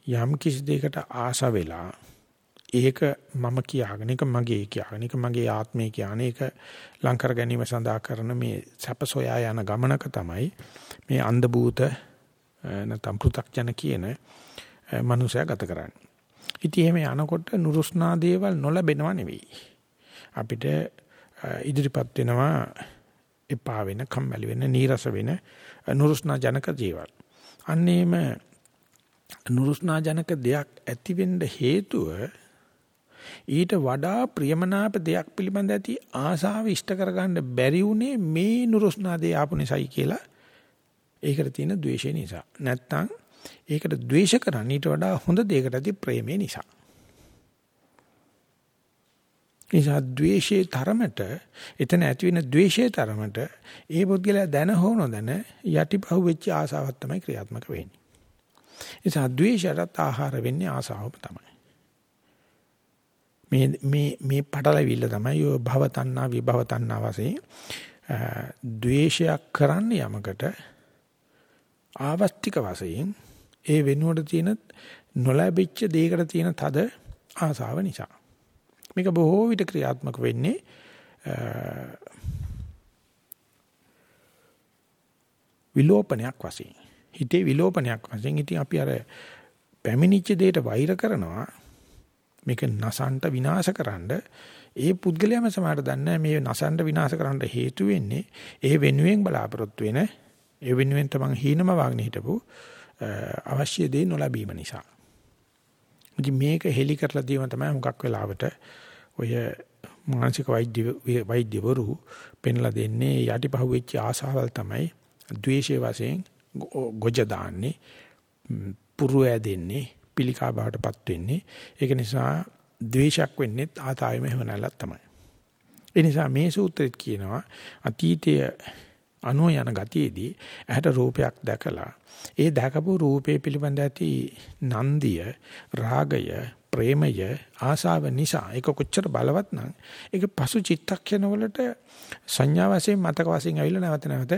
යම් කිසි දෙයකට ආශා වෙලා ඒක මම කියාගෙන ඒක මගේ කියාගෙන ඒක මගේ ආත්මය කියන එක ලං කර ගැනීම සඳහා කරන මේ සැප සොයා යන ගමනක තමයි මේ අන්ධ භූත නැත්නම් පෘ탁ජන කියන මනුස්සයා ගත කරන්නේ. ඉතින් එහෙම යනකොට නුරුස්නා දේවල් නොලැබෙනව නෙවෙයි. අපිට ඉදිරිපත් වෙනවා එපා වෙන, කම්මැලි වෙන, නීරස වෙන නුරුස්නා ජනක දේවල්. අන්නේම නුරුස්නා ජනක දෙයක් ඇති වෙන්න හේතුව ඊට වඩා ප්‍රියමනාප දෙයක් පිළිබඳ ඇති ආසාව ඉෂ්ට කරගන්න බැරි උනේ මේ නුරුස්නාදේ ආපු නිසායි කියලා ඒකට තියෙන ද්වේෂය නිසා. නැත්තම් ඒකට ද්වේෂ කරන්න ඊට වඩා හොඳ දෙයකට ඇති ප්‍රේමේ නිසා. නිසා ද්වේෂයේ තරමට එතන ඇති වෙන ද්වේෂයේ තරමට ඒ පුද්ගලයා දැන හෝ නොදැන යටිපහුව වෙච්ච ආසාවක් තමයි ක්‍රියාත්මක වෙන්නේ. නිසා ද්වේෂයට ආහාර වෙන්නේ ආසාවම තමයි. මේ මේ මේ පටලවිල්ල තමයි ඔය භව තණ්හා විභව තණ්හා වශයෙන් ද්වේෂයක් කරන්න යමකට ආවස්තික වශයෙන් ඒ වෙනුවට තියෙන නොලැබිච්ච දෙයකට තියෙන තද ආසාව නිසා. මේක බොහෝ විට ක්‍රියාත්මක වෙන්නේ විලෝපනයක් වශයෙන්. හිතේ විලෝපනයක් වශයෙන්. ඉතින් අපි අර පැමිණිච්ච දෙයට වෛර කරනවා. මේක නසන්ට විනාශකරනද ඒ පුද්ගලයාම සමහර දන්නේ මේ නසන්ට විනාශකරනට හේතු වෙන්නේ ඒ වෙනුවෙන් බලාපොරොත්තු වෙන ඒ වෙනුවෙන් තමන් හීනම වාගෙන හිටපු අවශ්‍ය දේ නොලැබීම නිසා. ඉතින් මේක හෙලි කරලා දීම තමයි හුඟක් වෙලාවට ඔය මානසික වෛද්‍ය වෛද්‍යවරු පෙන්ලා දෙන්නේ යටිපහුවෙච්ච ආසාවල් තමයි ද්වේෂයේ වශයෙන් ගොජ දාන්නේ පුරු ඇදෙන්නේ පිළිකා බවටපත් වෙන්නේ. ඒක නිසා ද්වේෂයක් වෙන්නේ ආතාවෙම හේවනලක් තමයි. ඒ නිසා මේ සූත්‍රෙත් කියනවා අතීතයේ අනෝ යන ගතියේදී ඇහැට රූපයක් දැකලා ඒ දැකපු රූපේ පිළිබඳ ඇති නන්දිය රාගය ප්‍රේමය ආසාව නිසා ඒක කොච්චර බලවත් නම් ඒක පසු චිත්තක්ෂණ වලට සංඥා වශයෙන් මතක වශයෙන් ඇවිල්ලා නැවත නැවත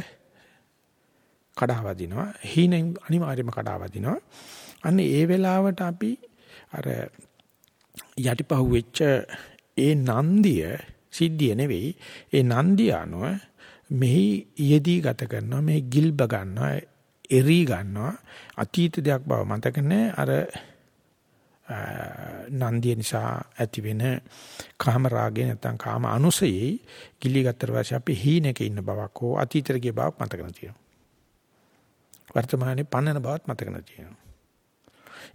කඩාවදිනවා. හීනෙන් අනිවාර්යයෙන්ම කඩාවදිනවා. අන්න ඒ වෙලාවට අපි අර යටිපහුවෙච්ච ඒ නන්දිය සිද්ධිය නෙවෙයි ඒ නන්දිය අනුව මෙහි යෙදී ගත කරනවා මේ ගිල්බ ගන්නවා එරි ගන්නවා අතීත දෙයක් බව මතක නැහැ අර නන්දිය නිසා ඇති වෙන කාම රාගය නැත්නම් කාම අනුසයේ කිලි ගත්තට පස්සේ අපි හීනෙක ඉන්න බවක් හෝ අතීතයේ ගිය බවක් මතක නැතිවෙනවා. වර්තමානයේ පන්නන බවක් මතක නැතිවෙනවා.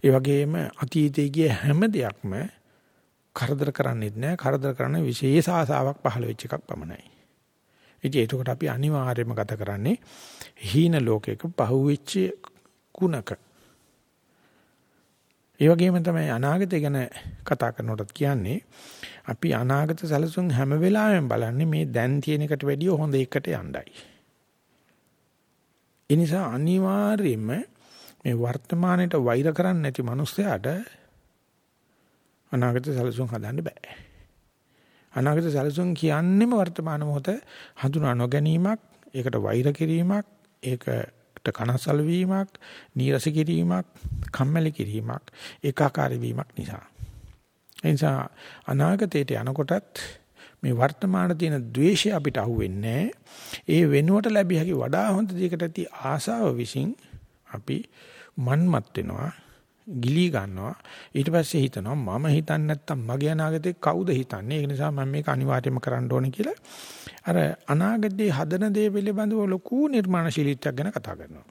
ඒ වගේම අතීතයේ ගිය හැම දෙයක්ම කරදර කරන්නේත් නැහැ. කරදර කරන විශේෂ ආසාවක් පහළ වෙච්ච එකක් පමණයි. ඉතින් ඒකට අපි අනිවාර්යයෙන්ම ගත කරන්නේ හීන ලෝකයක පහුවෙච්ච කුණක ඒ වගේම තමයි අනාගතය ගැන කතා කරනකොටත් කියන්නේ අපි අනාගත සැලසුම් හැම වෙලාවෙම බලන්නේ මේ දැන් තියෙන එකට වැඩිය හොඳ එකට යණ්ඩයි. ඒ නිසා අනිවාර්යයෙන්ම මේ වර්තමානයේට වෛර කරන්නේ නැති මිනිස්සයාට අනාගත සැලසුම් හදන්න බෑ. අනාගත සැලසුම් කියන්නේම වර්තමාන මොහොත හඳුනා නොගැනීමක්, ඒකට වෛර කිරීමක්, ඒක කනසල් වීමක්, නීරස කිරීමක්, කම්මැලි කිරීමක්, ඒකාකාරී වීමක් නිසා. ඒ නිසා අනාගතයට යනකොටත් මේ වර්තමාන තියෙන द्वේෂය අපිට අහුවෙන්නේ ඒ වෙනුවට ලැබිය හැකි වඩා හොඳ දෙයකට ඇති ආසාව විසින් අපි මන්මත් වෙනවා ගිලී ගන්නවා. ඊට පස්සේ හිතනවා මම හිතන්නේ නැත්තම් මගේ අනාගතේ කවුද හිතන්නේ? ඒක නිසා මම මේක අනිවාර්යයෙන්ම කරන්න ඕනේ කියලා. අර අනාගතේ හදන දේ පිළිබඳව ලොකු නිර්මාණශීලීත්වයක් ගැන කතා කරනවා.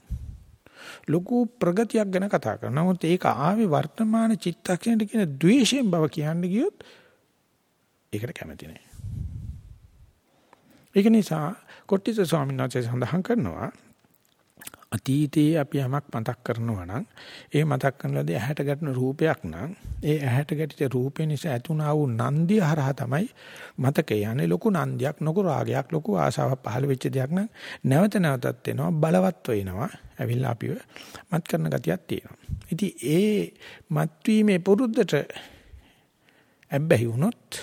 ලොකු ප්‍රගතියක් ගැන කතා කරනවා. නමුත් ඒක ආවේ වර්තමාන චිත්තක්ෂණයට කියන ද්වේෂයෙන් බව කියන්න ගියොත් ඒකට කැමති නෑ. ඒක නිසා කොට්ටිස ස්වාමීන් වහන්සේ සඳහන් කරනවා අතීතයේ අපි යමක් මතක් කරනවා නම් ඒ මතක් කරනලාදී ඇහැට ගැටෙන රූපයක් නම් ඒ ඇහැට ගැටිච්ච රූපේ නිසා ඇතුණා වූ නන්දිය හරහා තමයි මතකේ යන්නේ ලොකු නන්දියක් ලොකු රාගයක් ලොකු ආශාවක් පහළ වෙච්ච දෙයක් නම් නැවත නැවතත් එනවා බලවත් වෙනවා. ඇවිල්ලා අපිව මත් කරන ගතියක් තියෙනවා. ඉතින් ඒ මත්වීමේ පුරුද්දට ඇබ්බැහි වුණොත්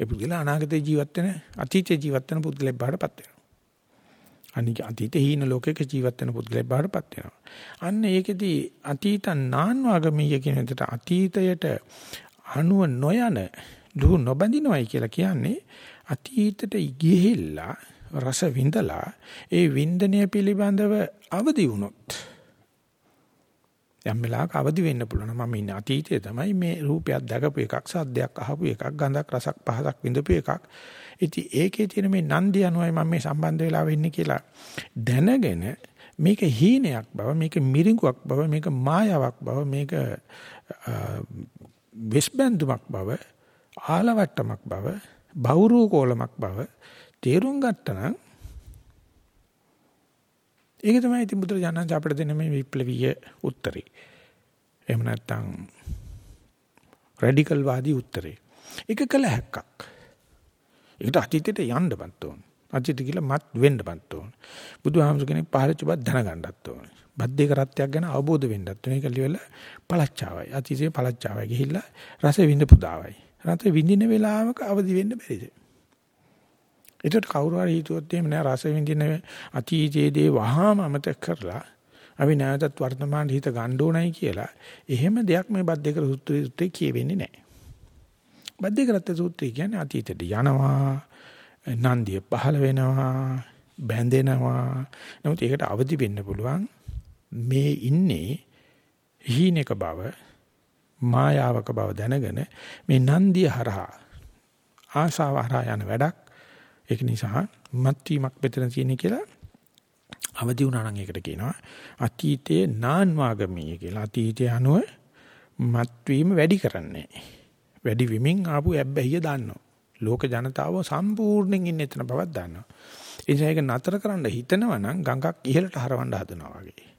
ඒ පුද්ගලයා අනාගතේ ජීවත් වෙන අතීතේ ජීවත් වෙන පුද්ගලෙක් බාටපත් වෙනවා. අනික අතීතේ හීන ලෝකයක ජීවත් වෙන පුද්ගලයෙක් බාටපත් වෙනවා. අන්න ඒකෙදී අතීතං නාන්වාගමීය කියන විදිහට අතීතයට අනුව නොයන දුහ නොබඳිනවයි කියලා කියන්නේ අතීතයට ගිහිල්ලා රස විඳලා ඒ වින්දනය පිළිබඳව අවදි වුණොත් යම් වෙලාවක අවදි වෙන්න පුළුවන් මම ඉන්නේ අතීතයේ තමයි මේ රූපයක් දැකපු එකක් සද්දයක් අහපු එකක් ගඳක් රසක් පහසක් විඳපු එකක් ඉතින් ඒකේ තියෙන මේ නන්දි අනුවයි මම මේ සම්බන්ධ වෙලා වෙන්නේ කියලා දැනගෙන මේක හීනයක් බව මේක මිරිඟුවක් බව මේක මායාවක් බව මේක විස්බන්දුමක් බව ආලවට්ටමක් බව බෞරු කෝලමක් බව තේරුම් ගත්තා නම් ඒක තමයි ඉතින් බුදුරජාණන් අපිට දෙන මේ විප්ලවීය උත්තරේ. එහෙම නැත්නම් රැඩිකල් වාදී උත්තරේ. ඒක කළ හැක්කක්. ඒකට අතීතයට යන්නවත් ඕන. අතීතය කියලා මත් වෙන්නවත් ඕන. බුදුහාමුදුර කෙනෙක් පහළච්ච බත් දැනගන්නත් ඕන. බද්දේක රත්යක් ගැන අවබෝධ වෙන්නත් ඕන. ඒක ලියවල පළච්චාවයි. අතීතයේ පළච්චාවයි ගිහිල්ලා රස විඳ පුදාවයි. රස විඳින වෙලාවක අවදි වෙන්න බැරිද? ඒකට කවුරු හරි හිතුවොත් එහෙම නෑ රස විඳින අතීතයේදී වහාම අමතක කරලා අපි නැවතත් වර්තමාන හිත ගන්න ඕනයි කියලා එහෙම දෙයක් මේ බද්දේක සූත්‍රයේ කියවෙන්නේ නෑ. බද්දේක රත් සූත්‍රය කියන්නේ අතීතයට යනවා නන්දිය පහළ වෙනවා බැඳෙනවා. නමුත් ඒකට අවදි වෙන්න පුළුවන් මේ ඉන්නේ හීනක බව මායාවක බව දැනගෙන මේ නන්දිය හරහා ආශාව හරහා යන වැඩක්. ඒක නිසා මත් වීමක් මෙතන තියෙන කියලා අවදි වුණා නම් ඒකට කියනවා අතීතයේ නාන් වාගමී කියලා. අතීතය අනුව මත් වීම වැඩි කරන්නේ. වැඩි විමින් ආපු ඇබ්බැහිය දාන්නවා. ලෝක ජනතාව සම්පූර්ණයෙන් ඉන්න එතන බවක් දාන්නවා. ඒ නිසා ඒක නතර කරන්න හිතනවා නම් ගඟක් ඉහළට හරවන්න හදනවා වගේ.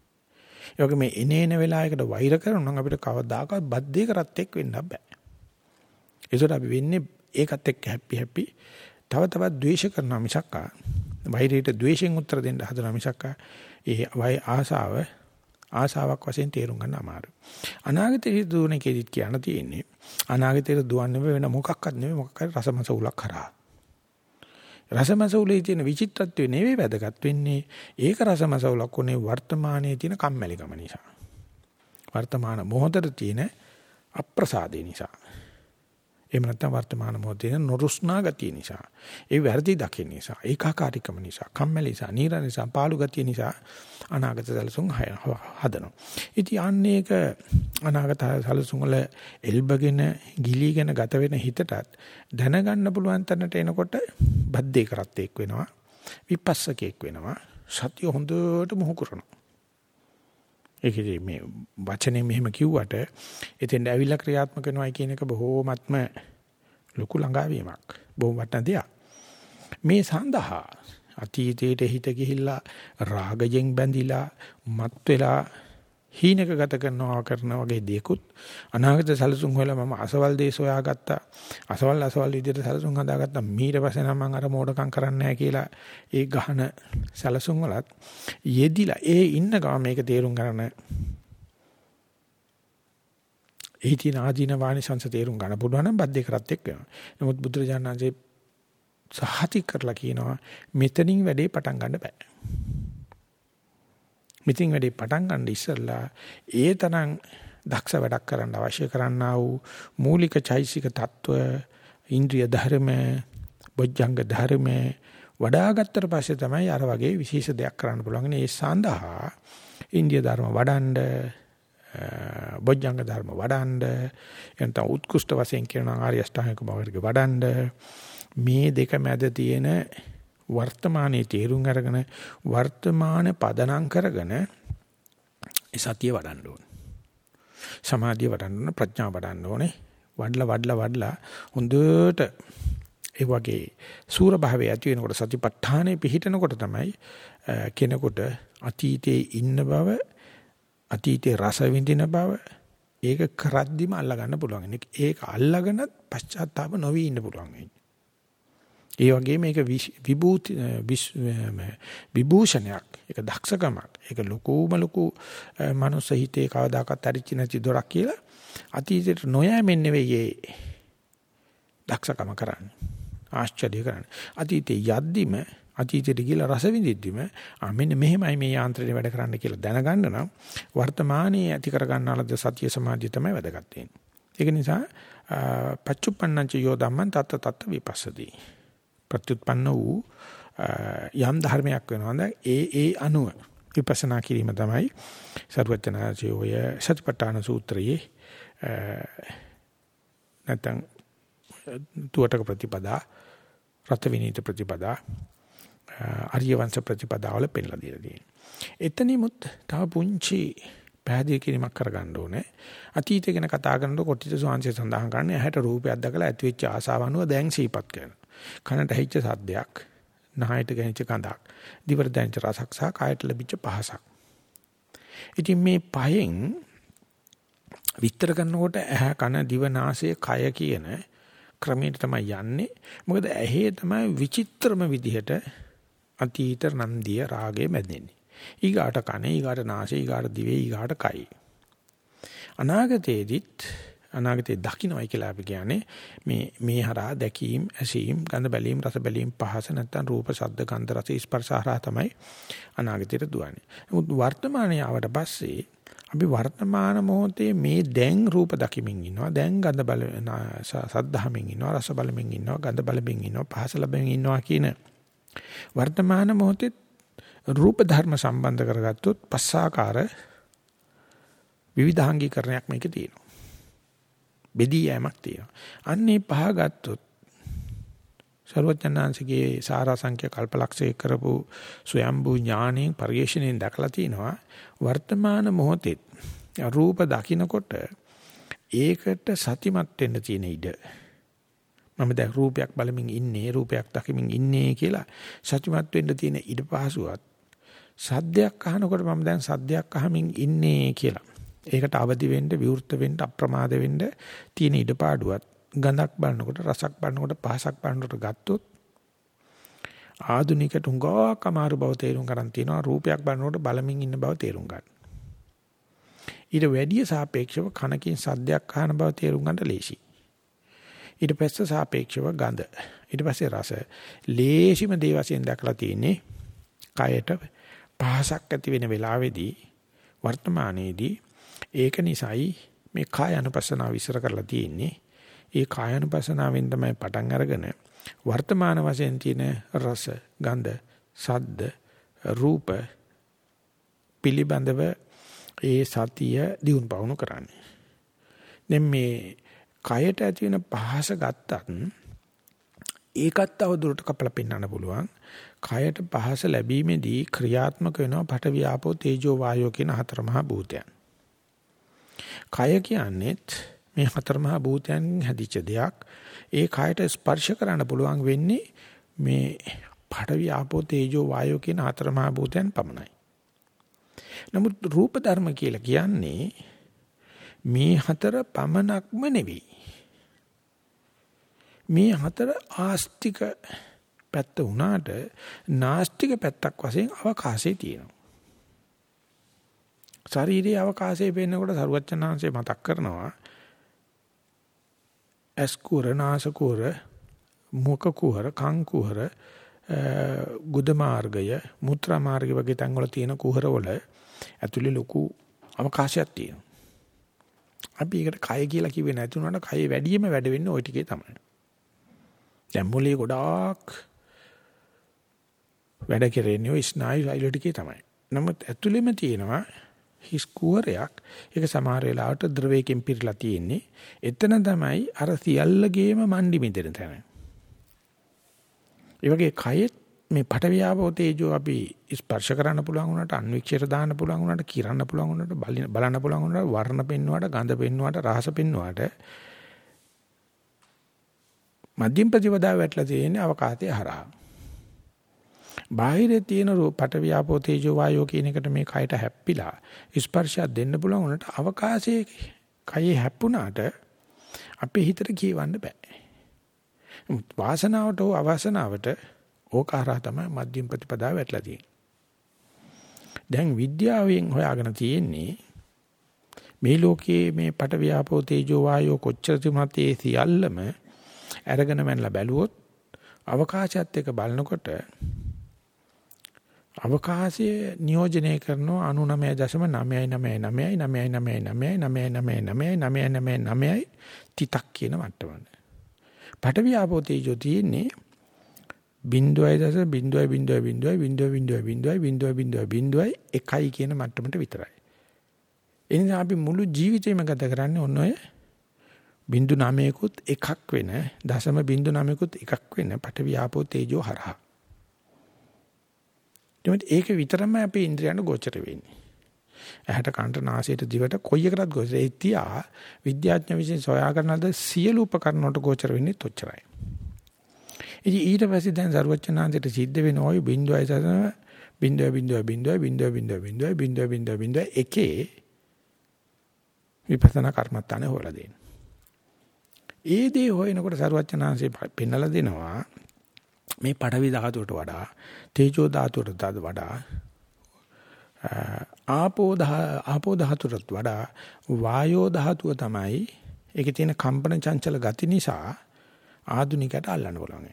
ඒ වගේ මේ එනේන වෙලාවයකට වෛර කරනවා නම් අපිට කවදාකවත් බද්දේක රත් එක් වෙන්න බෑ. ඒසොට අපි වෙන්නේ ඒකත් එක්ක හැපි හැපි තව තවත් ද්වේෂ කරනවා මිසක් වෛරයට ද්වේෂයෙන් උත්තර දෙන්න හදනවා මිසක් ඒ වයි ආසාව ආසාවක් වශයෙන් තේරුම් ගන්න අමාරුයි. අනාගතයේ දුවන කෙදිත් කියන්න තියෙන්නේ අනාගතයේ දුවන්නේ වෙන මොකක්වත් නෙමෙයි මොකක් හරි රසමස උලක් කරා. රසමස උලේ තියෙන විචිත්‍රත්වය නෙවෙයි වැදගත් වෙන්නේ ඒක රසමස උලක් උනේ වර්තමානයේ තියෙන කම්මැලිකම නිසා. වර්තමාන මොහොතේ තියෙන අප්‍රසාදේ නිසා. එහෙම නැත්නම් වර්තමාන මොහොතේ නොරුස්නා ගතිය නිසා, ඒ වැරදි දකින්න නිසා, ඒකාකාරීකම නිසා, කම්මැලි නිසා, නීරස නිසා, පාළු ගතිය නිසා අනාගත සැලසුම් හදනවා. ඉතින් අන්නේක අනාගත සැලසුම් වල එල්බගෙන ගිලීගෙන ගත වෙන හිතටත් දැනගන්න පුළුවන් තැනට එනකොට බද්දේ කරත් එක් වෙනවා. විපස්සකෙක් වෙනවා. සත්‍ය හොඳට මොහු කරනවා. ඒකේ මේ වචනේ මෙහෙම කිව්වට එතෙන් ඇවිල්ලා ක්‍රියාත්මක වෙනවා කියන එක බොහෝමත්ම ලොකු ළඟාවීමක්. බොහොම වටින දෙයක්. මේ සඳහා අතීතයට හිත ගිහිල්ලා රාගයෙන් බැඳිලා මත් වෙලා හීනක ගත කරනවා කරන වගේ දේකුත් අනාගත සැලසුම් හොයලා මම අසවල් දේ සොයාගත්තා අසවල් අසවල් විදිහට සැලසුම් හදාගත්තා. ඊට පස්සේ නම් මම අර මෝඩකම් කරන්නේ නැහැ කියලා ඒ ගහන සැලසුම් වලත් යෙදිලා ඒ ඉන්න ගම මේක තේරුම් ගන්න. ඒ තියෙන ආදීන වාණිසංශ තේරුම් ගන්න පුළුවන් නම් බද්දේ කරත් එක්ක වෙනවා. නමුත් බුදුරජාණන්සේ සහති කරලා කියනවා මෙතනින් වැඩේ පටන් ගන්න බෑ. මිතින් වැඩේ පටන් ගන්න ඉස්සෙල්ලා ඒ තරම් දක්ෂ වැඩක් කරන්න අවශ්‍ය කරන්නා වූ මූලික චෛසික తত্ত্ব ඉන්ද්‍රිය ධර්ම බොජ්ජංග ධර්ම වඩා ගත්තට පස්සේ තමයි අර වගේ විශේෂ දෙයක් කරන්න පුළුවන්. ඒ සඳහා ඉන්දිය ධර්ම වඩන්ඩ බොජ්ජංග ධර්ම වඩන්ඩ එතන උත්කෘෂ්ඨ වශයෙන් කියන ආර්ය අෂ්ටාංගික මාර්ගය වඩන්ඩ මේ දෙක මැද තියෙන වර්තමානයේ තේරුම් අරගෙන වර්තමාන පදනම් කරගෙන ඒ සතිය වඩන්න ඕනේ. සමාධිය වඩන්න ඕනේ, ප්‍රඥාව වඩන්න ඕනේ. වඩලා වඩලා වඩලා හොඳට ඒ වගේ සූර භාවය ඇති වෙනකොට සතිපට්ඨානෙ පිහිටනකොට තමයි කෙනෙකුට අතීතයේ ඉන්න බව අතීතයේ රස විඳින බව ඒක කරද්දිම අල්ලා ගන්න පුළුවන්. ඒක අල්ලාගෙනත් පශ්චාත්තාප නොවි ඉන්න පුළුවන් වෙන්නේ. ඒ වගේ මේක විභූති විභූෂණයක්. ඒක දක්ෂකමක්. ඒක ලොකුම ලොකු මනුස්ස හිතේ කවදාකවත් අරිච්ච නැති දොරක් කියලා අතීතයට නොයෑමෙන් නෙවෙයි ඒ දක්ෂකම කරන්නේ. ආශ්චර්ය කරන්නේ. අතීතේ යද්දිම අතීතයට ගිහලා රස විඳිද්දිම ආ මෙන්න මෙහෙමයි මේ යාන්ත්‍රණය වැඩ කරන්න කියලා දැනගන්න නම් වර්තමානයේ ඇති කරගන්නාලද සතිය සමාධිය තමයි වැදගත් වෙන්නේ. ඒක නිසා පච්චුප්පන්නංච යෝ ධම්මං තත්ත තත්ත විපස්සදී. ප්‍රත්‍යুৎපන්න වූ යම් ධර්මයක් වෙනවද ඒ ඒ අනුව විපස්සනා කිරීම තමයි සරුවචනාචි ඔය සතිපට්ඨාන සූත්‍රයේ නැත්නම් තුවටක ප්‍රතිපදා රත විනීත ප්‍රතිපදා ආර්ය වංශ ප්‍රතිපදා වල පෙන්නලා දීලා තියෙනවා. එතනිමුත් තව පුංචි පැහැදිලි කිරීමක් කරගන්න ඕනේ. අතීතය ගැන කතා කරනකොට කොටිත සෝංශය සඳහන් කරන්නේ ඇහැට රූපයක් දැකලා ඇතිවෙච්ච ආසාව අනුව දැන් සීපත් කරනවා. කනට ඇහිච්ච සද්දයක්, නහයට ගැනිච්ච කඳක්, දිවට දැනෙච්ච රසක් සහ කායට ලැබිච්ච පහසක්. ඉතින් මේ පහෙන් විස්තර කරනකොට ඇහ කන දිව නාසය කය කියන ක්‍රමයට තමයි යන්නේ. මොකද ඇහි තමයි විචිත්‍රම විදිහට අතීත නන්දිය රාගේ මැදෙන්නේ. ඊගාට කනේ, ඊගාට නාසය, ඊගාට දිවේ, ඊගාට කයි. අනාගතයේදීත් අනාගතේ දකින්නයි කියලා අපි කියන්නේ මේ මේ හරහා දැකීම්, ඇසීම්, ගඳ බැලීම්, රස බැලීම්, පහස නැත්තම් රූප, ශබ්ද, ගන්ධ, රස, ස්පර්ශ හරහා තමයි අනාගතයට දුවන්නේ. නමුත් වර්තමානයේ ආවට පස්සේ අපි වර්තමාන මොහොතේ මේ දැන් රූප දකිමින් ඉන්නවා දැන් ගඳ බල සද්ධාමින් ඉන්නවා රස බලමින් ඉන්නවා ගඳ බලමින් ඉන්නවා පහස ලැබෙමින් ඉන්නවා කියන වර්තමාන මොහොතේ රූප ධර්ම සම්බන්ධ කරගත්තොත් පස්සාකාර විවිධාංගීකරණයක් මේකේ තියෙනවා. බෙදී යෑමක් තියෙනවා. අන්නේ පහ ගත්තොත් ਸਰවඥාන්සේගේ සාරා සංඛ්‍ය කල්පලක්ෂය කරපු ස්වයම්බු ඥාණයෙන් පරිශ්‍රණයෙන් දැකලා තිනවා වර්තමාන මොහොතේ රූප දකින්නකොට ඒකට සතිමත් වෙන්න තියෙන ඉඩ මම දැන් රූපයක් බලමින් ඉන්නේ රූපයක් දකිමින් ඉන්නේ කියලා සත්‍යමත් වෙන්න තියෙන ඉඩ පහසුවත් සද්දයක් අහනකොට මම දැන් සද්දයක් අහමින් ඉන්නේ කියලා. ඒකට අවදි වෙන්න විවෘත වෙන්න අප්‍රමාද වෙන්න තියෙන ඉඩපාඩුවත් ගඳක් බලනකොට රසක් බලනකොට පහසක් බලනකොට ගත්තොත් ආදුනිකට උංගාවක් අමාරු බව තේරුම් ගන්න තියෙනවා රූපයක් බලනකොට බලමින් ඉන්න බව තේරුම් ගන්න. ඊට වැඩිය සාපේක්ෂව කනකින් සද්දයක් අහන බව තේරුම් ගන්න ලේසියි. ඊට පස්සේ සාපේක්ෂව ගඳ ඊට පස්සේ රස ලේසිම දේ වශයෙන් දැකලා තියෙන්නේ කයට පහසක් ඇති වෙන වෙලාවේදී වර්තමානයේදී ඒක නිසායි මේ කාය අනුපස්සනාව විස්තර කරලා තියෙන්නේ ඒ කාය අනුපස්සනාවෙන් තමයි පටන් අරගෙන වර්තමාන වශයෙන් තියෙන රස ගන්ධ සද්ද රූප පිළිබඳව ඒ සතිය දියුණු පවුණු කරන්නේ දැන් මේ කයට ඇති වෙන පහස ගත්තත් ඒකත් තවදුරට කපලා පෙන්වන්න පුළුවන්. කයට පහස ලැබීමේදී ක්‍රියාත්මක වෙනවා පඨවි ආපෝ තේජෝ වායෝ කියන හතර මහා භූතයන්. කය කියන්නේත් මේ හතර මහා භූතයන් හැදිච්ච දෙයක්. ඒ කයට ස්පර්ශ කරන්න පුළුවන් වෙන්නේ මේ පඨවි ආපෝ තේජෝ වායෝ කියන හතර මහා භූතයන් පමණයි. නමුත් රූප ධර්ම කියලා කියන්නේ මේ හතර පමණක්ම නෙවෙයි. මේ හතර ආස්තික පැත්ත වුණාට නාස්තික පැත්තක් වශයෙන් අවකාශයේ තියෙනවා. ශාරීරික අවකාශයේ පෙන්නකොට සරුවච්චනාංශය මතක් කරනවා ඇස් කුර නාස කුර මුඛ කුර කන් කුර ගුද මාර්ගය මුත්‍රා මාර්ගය වගේ තැන්වල තියෙන කුහර වල ඇතුලේ ලොකු අවකාශයක් තියෙනවා. අපි ඒකට කය කියලා කිව්වේ නැති වුණාට කය වැඩියෙන්ම වැඩ වෙන්නේ ওই ටිකේ තමයි. දැන් මොලේ ගොඩාක් වැඩ කෙරෙන්නේ ওই ස්නායු ශෛල ටිකේ තමයි. නමුත් ඇතුළෙම තියෙනවා හිස් කුවරයක්. ඒක සමහර වෙලාවට ද්‍රවයකින් පිරලා තියෙන්නේ. එතන තමයි අර සියල්ලගේම මණ්ඩි මිදෙන තැන. ඒ වගේ කයෙත් මේ පටවියාවෝ තේජෝ අපි ස්පර්ශ කරන්න පුළුවන් වුණාට අන්වික්ෂයට දාන්න පුළුවන් වුණාට කිරන්න පුළුවන් වුණාට බලන්න පුළුවන් වුණාට වර්ණ පෙන්වුවාට ගඳ පෙන්වුවාට රහස පෙන්වුවාට මධ්‍යම ප්‍රතිපදාව වැටලා තියෙන්නේ අවකාශයේ හරහා. බාහිරේ තියෙන පටවියාපෝ තේජෝ වායෝ කියන එකට මේ කයට හැප්පිලා ස්පර්ශයක් දෙන්න පුළුවන් වුණාට අවකාශයේ කයේ හැප්පුණාට අපේ හිතට කියවන්න බෑ. වාසනාවට හෝ අවාසනාවට ඕකාරා තමයි මධ්‍යම ප්‍රතිපදාව වැටලා තියෙන්නේ. දැන් විද්‍යාවෙන් හොයාගෙන තියෙන්නේ මේ ලෝකයේ මේ පට ව්‍යාපෝ තේජෝ වායෝ කොච්චර තිබුණත් ඒ සියල්ලම අරගෙන මැනලා බැලුවොත් අවකාශයත් එක්ක බලනකොට අවකාශය නියෝජනය කරනවා 99.9999999999999 තිතක් කියන මට්ටමට. පටවිය ආපෝ තේජෝ තියෙන්නේ 0.0.0.0.0.0.0.0.1යි කියන මට්ටමට විතරයි. එනිසා අපි මුළු ජීවිතේම ගත කරන්නේ ඔන්න ඔය බින්දු 9කුත් එකක් වෙන දශම බින්දු 9කුත් එකක් වෙන පටවි ආපෝ තේජෝ හරහා. එතකොට ඒක විතරම අපේ ඉන්ද්‍රියන්ට ගෝචර වෙන්නේ. ඇහැට කනට නාසයට දිවට කොයි එකටත් ගෝචර ඒ තියා විද්‍යාඥ විසින් සොයා කරනද සියලු උපකරණ වලට ගෝචර වෙන්නේ තොච්චරයි. ඉතින් ඊට පස්සේ දැන් සරුවචනාන්තයට සිද්ධ වෙන ওই බින්දුවයි සතන බින්දුව බින්දුව බින්දුව බින්දුව බින්දුව බින්දුව බින්දුව බින්දුව බින්දුව එකේ විපස්සනා කර්මත්තානේ හොයලා දෙන්නේ. ඒ දේ හොයනකොට සරුවචනාංශේ පෙන්නලා දෙනවා මේ පඩවි ධාතුවට වඩා තේජෝ ධාතුවට වඩා ආපෝ ආපෝ ධාතුවට වඩා වායෝ ධාතුව තමයි ඒකේ තියෙන කම්පන චංචල ගති නිසා ආදුනිකට අල්ලන්න පුළුවන්.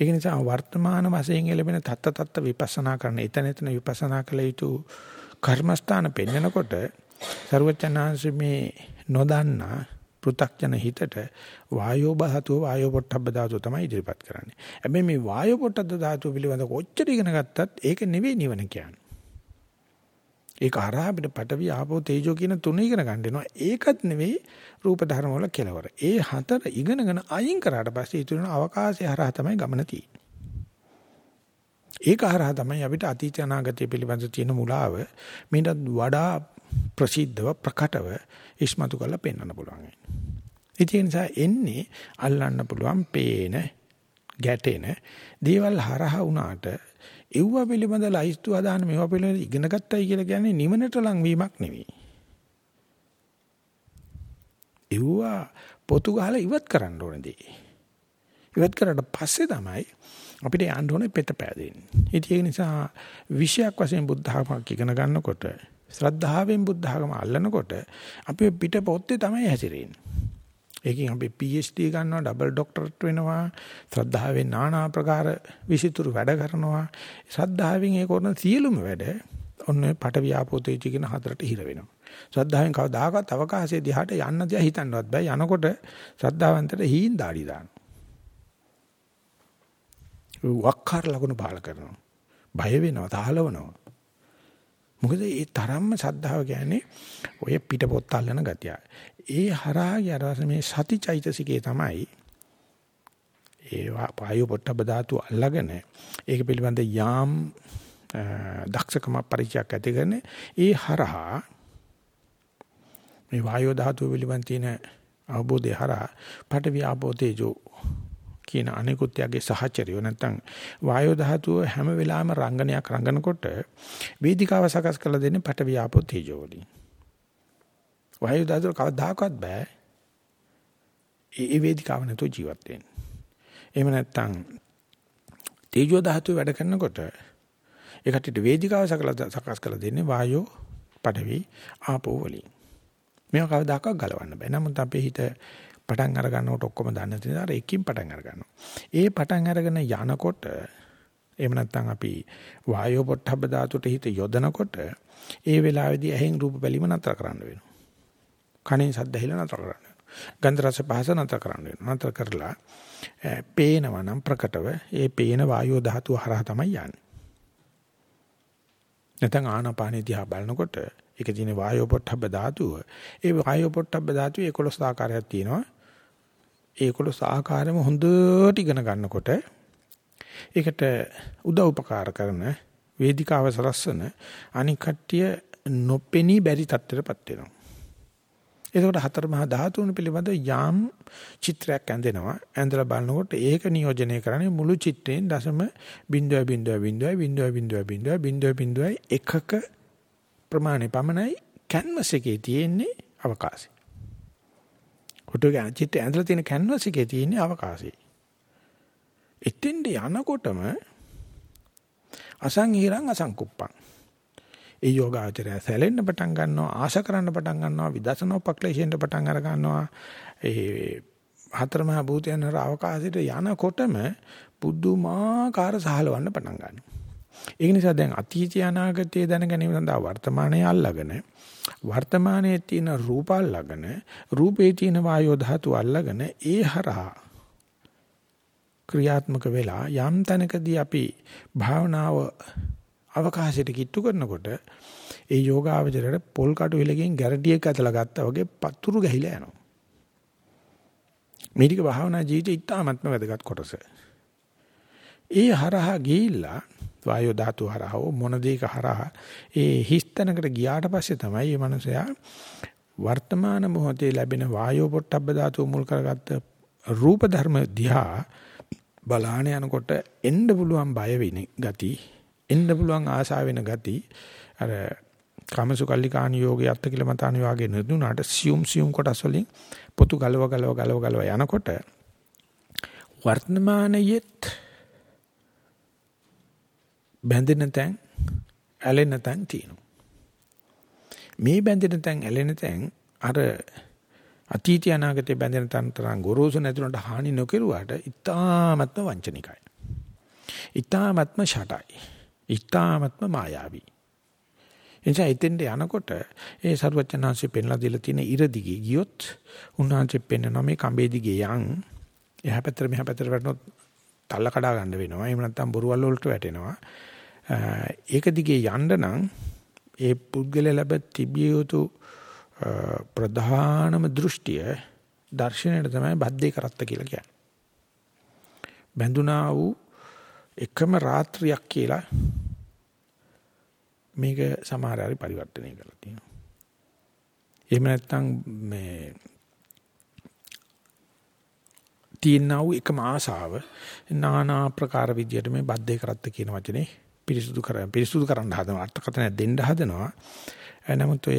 ඒක නිසා වර්තමාන වශයෙන් ලැබෙන තත්ත තත්ත විපස්සනා කරන එතන එතන විපස්සනා කළ යුතු කර්මස්ථාන පෙන්නකොට ਸਰවචනාංශ මේ නොදන්නා පෘ탁ජන හිතට වායෝ බහතුව වායෝ පොට්ටබ්බ ධාතුව තමයි ඉදිරිපත් කරන්නේ. හැබැයි මේ වායෝ පොට්ටබ්බ ධාතුව පිළිබඳ කොච්චර ඉගෙන ගත්තත් ඒක නෙවෙයි නිවන කියන්නේ. ඒක හරහා අපිට පටවි ආපෝ තේජෝ කියන තුන ඉගෙන ගන්න වෙනවා. ඒකත් නෙවෙයි රූප ධර්ම වල කෙලවර. ඒ හතර ඉගෙනගෙන අයින් කරාට පස්සේ ඉතුරු වෙන අවකාශය හරහා තමයි ගමන තියෙන්නේ. ඒක හරහා තමයි අපිට අතීත අනාගතය පිළිබඳ තියෙන මුලාව මීටත් වඩා ප්‍රසිද්ධව ප්‍රකටව ඉස්මතු කරලා පෙන්වන්න පුළුවන්. ඒ නිසා එන්නේ අල්ලන්න පුළුවන් පේන ගැටෙන දේවල් හරහා වුණාට එව්ව පිළිබඳ ලයිස්තු හදාන මේවා පිළිබඳ ඉගෙන ගත්තයි කියලා කියන්නේ නිවනට ලං වීමක් නෙවෙයි. එව්ව පොතු ගහලා ඉවත් කරන්න ඕනේදී. ඉවත් කරලා පස්සේ තමයි අපිට යන්න ඕනේ පෙත පෑදෙන්නේ. ඒ නිසා විෂයක් වශයෙන් බුද්ධ ධර්මයක් ඉගෙන ගන්නකොට ශ්‍රද්ධාවෙන් බුද්ධ ධර්ම අල්ලනකොට අපි පිට පොත්තේ තමයි හැසිරෙන්නේ. ඒකෙන් අපි PhD ගන්නවා, ඩබල් ડોක්ටරට් වෙනවා, ශ්‍රද්ධාවෙන් নানা ප්‍රකාර විසිතුරු වැඩ කරනවා. ශ්‍රද්ධාවෙන් ඒ කරන සියලුම වැඩ ඔන්න පටවියාපෝතේජ කියන හතරට හිර වෙනවා. ශ්‍රද්ධාවෙන් කවදාකවත් අවකාශයේ දිහාට යන්න දිහා හිතන්නවත් බෑ. යනකොට ශ්‍රද්ධාවන්තට හීන් දාඩි දානවා. වක්කාර ලකුණු පහල කරනවා. බය වෙනවා, තහලවනවා. මොකද ඒ තරම්ම සද්ධාව කියන්නේ ඔය පිටපොත් අල්ලන ගතිය. ඒ හරහා ඊට මේ සතිචෛතසිකේ තමයි ඒ වායු පොට්ටබ ධාතු අල්ලගෙන ඒක පිළිබඳ යාම් දක්ෂකම පරිචයක් ඇති කරන ඒ හරහා මේ වායු ධාතු පිළිබඳ තියෙන අවබෝධය හරහා පට විආපෝ තේජෝ කියන අනිකුත් යගේ සහචරියෝ නැත්තම් වායෝ ධාතුව හැම වෙලාවෙම රංගනයක් රංගනකොට වේදිකාව සකස් කරලා දෙන්නේ පටවිය ආපෝ තේජෝ වලින්. වායෝ ධාතුව කවදාකවත් බෑ. ඒ වේදිකාව නැතුව ජීවත් වෙන්න. එහෙම නැත්තම් තේජෝ ධාතුව වැඩ කරනකොට ඒකට වේදිකාව සකස් කරලා දෙන්නේ වායෝ පටවි ආපෝ වලින්. මේවා කවදාකවත් ගලවන්න බෑ. නමුත් අපේ හිත පටන් අර ගන්නකොට ඔක්කොම දන්න තියෙන අර එකකින් පටන් අර ගන්නවා. ඒ පටන් අරගෙන යනකොට එහෙම නැත්නම් අපි වායෝ පොට්ටබ්බ ධාතුට හිත යොදනකොට ඒ වෙලාවේදී ඇහෙන් රූප බැලීම නතර කරන්න වෙනවා. කනෙන් ශබ්ද ඇහිලා නතර කරන්න වෙනවා. ගන්ධ රස පහස නතර කරන්න වෙනවා. නතර කරලා පේනවා නම් ප්‍රකටව ඒ පේන වායෝ ධාතුව හරහා තමයි යන්නේ. නැත්නම් ආනාපානෙ දිහා බලනකොට ඒකේ තියෙන වායෝ පොට්ටබ්බ ධාතුව ඒ වායෝ පොට්ටබ්බ ධාතුවේ 11 ආකාරයක් තියෙනවා. ඒකලොස් ආකාරෙම හොඳට ඉගෙන ගන්නකොට ඒකට උදව් උපකාර කරන වේදිකාව සලස්සන අනික් කට්ටිය නොපෙනී බැරි තත්ත්වයටපත් වෙනවා. එතකොට හතර මහා ධාතුන් පිළිබඳ යම් චිත්‍රයක් ඇඳෙනවා. ඇඳලා බලනකොට ඒක නියෝජනය කරන්නේ මුළු චිත්‍රයෙන් දශම 0.0.0.0.0.0 එකක ප්‍රමාණය පමණයි කැන්වස් එකේ තියෙන්නේ අවකාශය. ෆොටෝ ගන්න චිත්‍රය ඇඳලා තියෙන කැන්වස් එකේ තියෙන අවකාශය. එතෙන්ට යනකොටම අසංහිරං අසංකුප්පං. ඒ යෝගාචරය සැලෙන්න පටන් ගන්නවා ආශ කරන්න පටන් ගන්නවා විදර්ශනා උපක්ලේශයෙන් පටන් අර ගන්නවා ඒ හතර මහා භූතයන් හර අවකාශයට යනකොටම පුදුමාකාර සහලවන්න පටන් ගන්නවා. ඒ නිසා දැන් අතීතය අනාගතය දැනගැනීම සඳහා වර්තමානයේ අල්ලගෙන වර්තමානයේ තියෙන රූප අල්ලගෙන රූපේ තියෙන වායෝ ධාතු අල්ලගෙන ඒ හරහා ක්‍රියාත්මක වෙලා යම් තැනකදී අපි භාවනාව අවකාශයට කිට්ටු කරනකොට ඒ යෝගාවචරයට පොල් කටු විලකින් ගැරඩියක් ඇතලා ගත්තා වගේ පතුරු ගහිලා යනවා. මේක භාවනා ජීවිතේ ඉතාමත්ම වැදගත් කොටස. ඒ හරහා ගිහිල්ලා වායෝ ධාතු හරහා මොන දෙයක හරහා ඒ හිස්තැනකට ගියාට පස්සේ තමයි මේ මනුස්සයා වර්තමාන මොහොතේ ලැබෙන වායෝ පොට්ටබ්බ ධාතුව මුල් කරගත්ත රූප ධර්ම දිහා බලාන යනකොට එන්න පුළුවන් බය වෙන ගති එන්න පුළුවන් ආශාව වෙන ගති. අර කාමසුකල්ලිකාණ යෝගයේ අත්ති කියලා මතාන වාගේ නෙදුනාට සියුම් සියුම් කොටස් වලින් පොතු ගලව ගලව ගලව ගලව යනකොට වර්තමානයේත් බැඳෙන තැන් ඇලෙන තැන් තියෙනවා. මේ බැඳෙන තැන් ඇලෙන තැන් අර අතීත අනාගතේ බැඳෙන තැන් තරම් ගොරෝසු නැතුනට හානි නොකරුවාට ඉතාමත්ම වංචනිකයි. ඉතාමත්ම ෂටයි. ඉතාමත්ම මායාවී. එනිසා එතෙන්ට යනකොට ඒ සරුවචනාංශය පෙන්ලා දීලා තියෙන ඉර දිගේ ගියොත් උන්වහන්සේ පෙන්වන මේ කඹේ දිගේ යන් එහා පැත්තට මෙහා පැත්තට වැටෙනොත් තල්ල කඩා ගන්න වෙනවා. එහෙම නැත්නම් බොරුවල් වලට වැටෙනවා. ඒක දිගේ යන්න නම් ඒ පුද්ගලයා ලැබ තිබිය යුතු ප්‍රධානම දෘෂ්ටිය දර්ශනයට තමයි බද්දේ කරත්ත කියලා කියන්නේ. බැඳුනා වූ එකම රාත්‍රියක් කියලා මේක සමහර හරි පරිවර්තනය කරලා තියෙනවා. එහෙම නැත්නම් මේ තියෙනා වූ එකම ආසාව নানা ආකාර විදියට මේ බද්දේ කරත්ත කියන වචනේ පිරිසුදු කර පිරිසුදු කරන්න හදනවා අර්ථකථනයක් දෙන්න හදනවා. නමුත් ඔය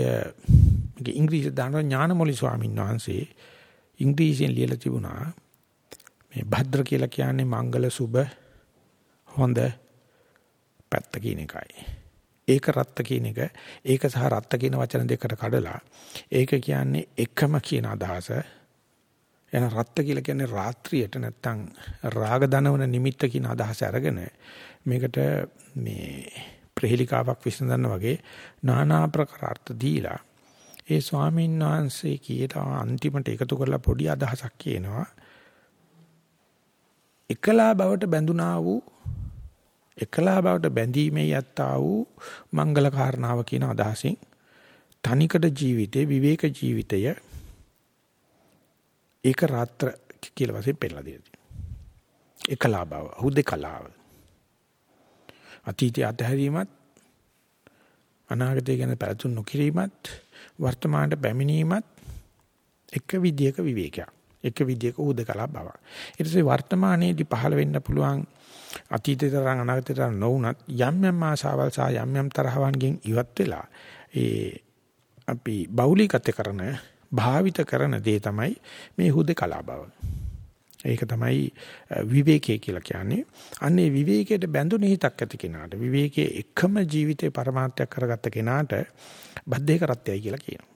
ඉංග්‍රීසි දාන ඥානමොලි ස්වාමීන් වහන්සේ ඉංග්‍රීසියෙන් ලියලා තිබුණා මේ භද්‍ර කියලා කියන්නේ මංගල සුබ හොඳ පැත්ත කියන එකයි. ඒක රත්ත කියන එක ඒක සහ රත්ත කියන වචන දෙකට කඩලා ඒක කියන්නේ එකම කියන අදහස එන රත්ත කියලා කියන්නේ රාත්‍රියට නැත්තම් රාග දනවන නිමිත්ත කියන අදහස අරගෙන මේකට මේ ප්‍රහෙලිකාවක් විසඳන්න වගේ নানা ප්‍රකාර අර්ථ දීලා ඒ ස්වාමීන් වහන්සේ කීයතා අන්තිමට එකතු කරලා පොඩි අදහසක් කියනවා. එකලා බවට බැඳුනා වූ එකලා බවට බැඳීමේ යත්තා වූ මංගල කාරණාව කියන අදහසින් තනිකඩ ජීවිතේ විවේක ජීවිතය ඒක රාත්‍ර කියලා වශයෙන් පෙන්නලා දෙනවා. එකලා බව, හුදෙකලාව. අතීතය අතහැරීමත් අනාගතය ගැන පැතුම් නොකිරීමත් වර්තමානට පැමිණීමත් එක විදියක විවේකයක්. එක විදියක හුදකලා බවක්. ඊට පස්සේ වර්තමානයේදී පහළ වෙන්න පුළුවන් අතීතේ තරම් අනාගතේ තරම් නොවුනත් යම් යම් ආශාවල් සහ යම් යම් තරහවන්ගෙන් ඉවත් වෙලා ඒ අපි බෞලිකත කරන භාවිත කරන දේ තමයි මේ හුදකලා බව. ඒක තමයි විවේකයේ කියලා කියන්නේ. අන්නේ විවේකයට බැඳුන හිතක් ඇති කෙනාට විවේකයේ එකම ජීවිතේ પરමාර්ථයක් කරගත්ත කෙනාට බද්ධේ කරත්තයයි කියලා කියනවා.